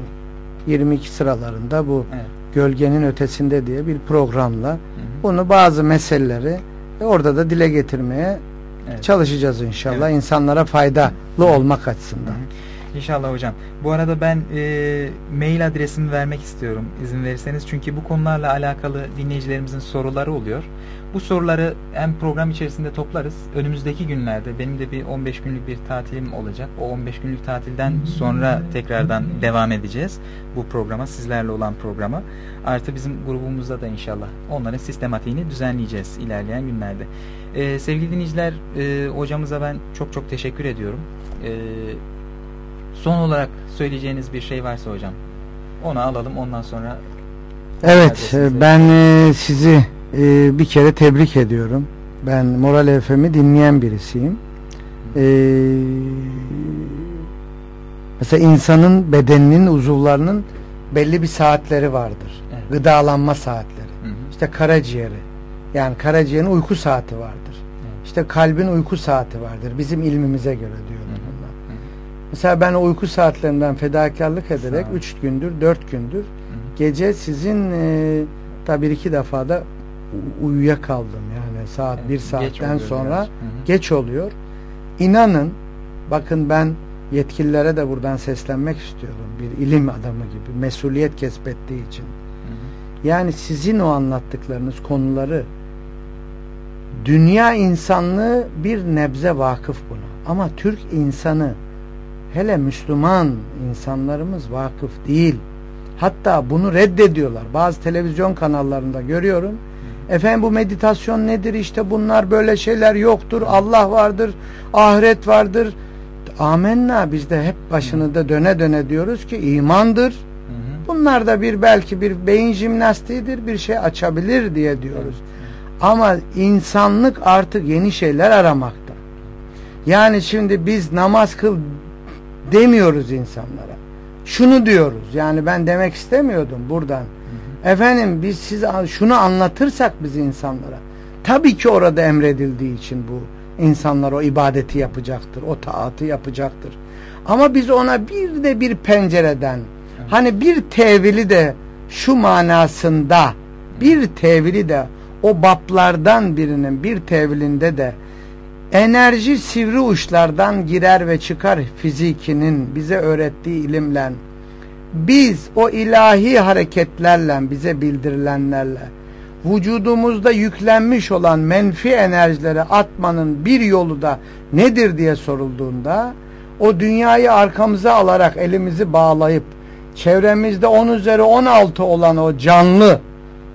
22 sıralarında bu evet. gölgenin ötesinde diye bir programla hı hı. bunu bazı meseleleri orada da dile getirmeye evet. çalışacağız inşallah evet. insanlara faydalı hı. olmak açısından. Hı hı. İnşallah hocam. Bu arada ben e, mail adresimi vermek istiyorum izin verirseniz. Çünkü bu konularla alakalı dinleyicilerimizin soruları oluyor. Bu soruları hem program içerisinde toplarız. Önümüzdeki günlerde benim de bir 15 günlük bir tatilim olacak. O 15 günlük tatilden sonra tekrardan devam edeceğiz bu programa, sizlerle olan programa. Artı bizim grubumuzda da inşallah onların sistematiğini düzenleyeceğiz ilerleyen günlerde. Ee, sevgili dinleyiciler, e, hocamıza ben çok çok teşekkür ediyorum. Ee, son olarak söyleyeceğiniz bir şey varsa hocam, onu alalım ondan sonra Evet, ben e, sizi e, bir kere tebrik ediyorum. Ben Moral FM'i dinleyen birisiyim. E, mesela insanın bedeninin uzuvlarının belli bir saatleri vardır. Evet. Gıdalanma saatleri. Hı hı. İşte karaciğeri. Yani karaciğerin uyku saati vardır. Evet. İşte kalbin uyku saati vardır. Bizim ilmimize göre. Hı hı. Mesela ben uyku saatlerinden fedakarlık ederek 3 gündür, 4 gündür hı hı. gece sizin e, tabi iki defa da uyuyakaldım yani saat evet, bir saatten sonra Hı -hı. geç oluyor. İnanın bakın ben yetkililere de buradan seslenmek istiyorum. Bir ilim adamı gibi mesuliyet kesbettiği için. Hı hı. Yani sizin o anlattıklarınız konuları dünya insanlığı bir nebze vakıf buna. Ama Türk insanı hele Müslüman insanlarımız vakıf değil. Hatta bunu reddediyorlar. Bazı televizyon kanallarında görüyorum. Efendim bu meditasyon nedir? İşte bunlar böyle şeyler yoktur. Allah vardır, ahiret vardır. Amenna biz de hep başını da döne döne diyoruz ki imandır. Bunlar da bir belki bir beyin jimnastiğidir, bir şey açabilir diye diyoruz. Ama insanlık artık yeni şeyler aramakta. Yani şimdi biz namaz kıl demiyoruz insanlara. Şunu diyoruz. Yani ben demek istemiyordum buradan. Efendim biz size şunu anlatırsak biz insanlara tabii ki orada emredildiği için bu insanlar o ibadeti yapacaktır. O taatı yapacaktır. Ama biz ona bir de bir pencereden evet. hani bir tevili de şu manasında bir tevili de o baplardan birinin bir tevilinde de enerji sivri uçlardan girer ve çıkar fizikinin bize öğrettiği ilimle biz o ilahi hareketlerle bize bildirilenlerle vücudumuzda yüklenmiş olan menfi enerjileri atmanın bir yolu da nedir diye sorulduğunda o dünyayı arkamıza alarak elimizi bağlayıp çevremizde 10 üzeri 16 olan o canlı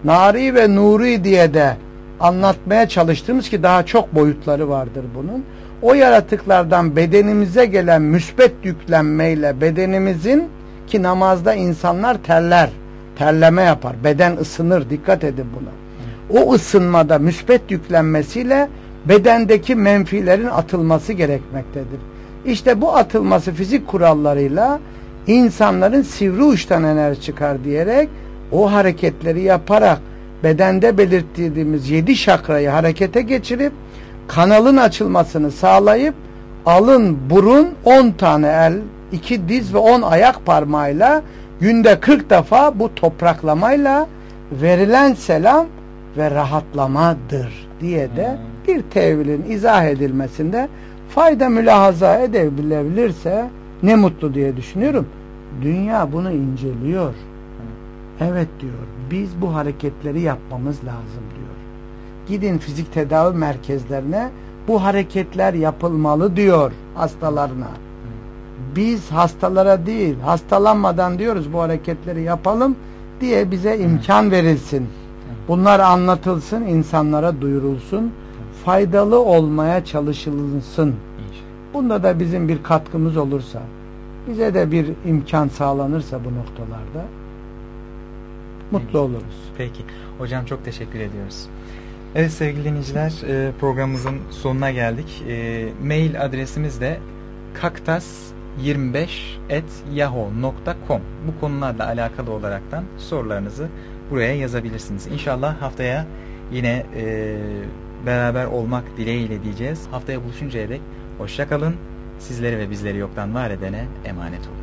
nari ve nuri diye de anlatmaya çalıştığımız ki daha çok boyutları vardır bunun. O yaratıklardan bedenimize gelen müsbet yüklenmeyle bedenimizin ki namazda insanlar terler. Terleme yapar. Beden ısınır. Dikkat edin buna. O ısınmada müsbet yüklenmesiyle bedendeki menfilerin atılması gerekmektedir. İşte bu atılması fizik kurallarıyla insanların sivri uçtan enerji çıkar diyerek o hareketleri yaparak bedende belirttiğimiz yedi şakrayı harekete geçirip kanalın açılmasını sağlayıp alın, burun, on tane el, iki diz ve on ayak parmağıyla günde 40 defa bu topraklamayla verilen selam ve rahatlamadır diye de hmm. bir tevilin izah edilmesinde fayda mülahaza edebilirse ne mutlu diye düşünüyorum. Dünya bunu inceliyor. Evet diyor. Biz bu hareketleri yapmamız lazım diyor. Gidin fizik tedavi merkezlerine bu hareketler yapılmalı diyor hastalarına. Biz hastalara değil, hastalanmadan diyoruz bu hareketleri yapalım diye bize imkan verilsin. Bunlar anlatılsın, insanlara duyurulsun, faydalı olmaya çalışılsın. Bunda da bizim bir katkımız olursa, bize de bir imkan sağlanırsa bu noktalarda mutlu oluruz. Peki. Hocam çok teşekkür ediyoruz. Evet sevgili dinleyiciler e, programımızın sonuna geldik. E, mail adresimiz de kaktas25.yahoo.com Bu konularla alakalı olaraktan sorularınızı buraya yazabilirsiniz. İnşallah haftaya yine e, beraber olmak dileğiyle diyeceğiz. Haftaya buluşuncaya dek hoşçakalın. Sizleri ve bizleri yoktan var edene emanet olun.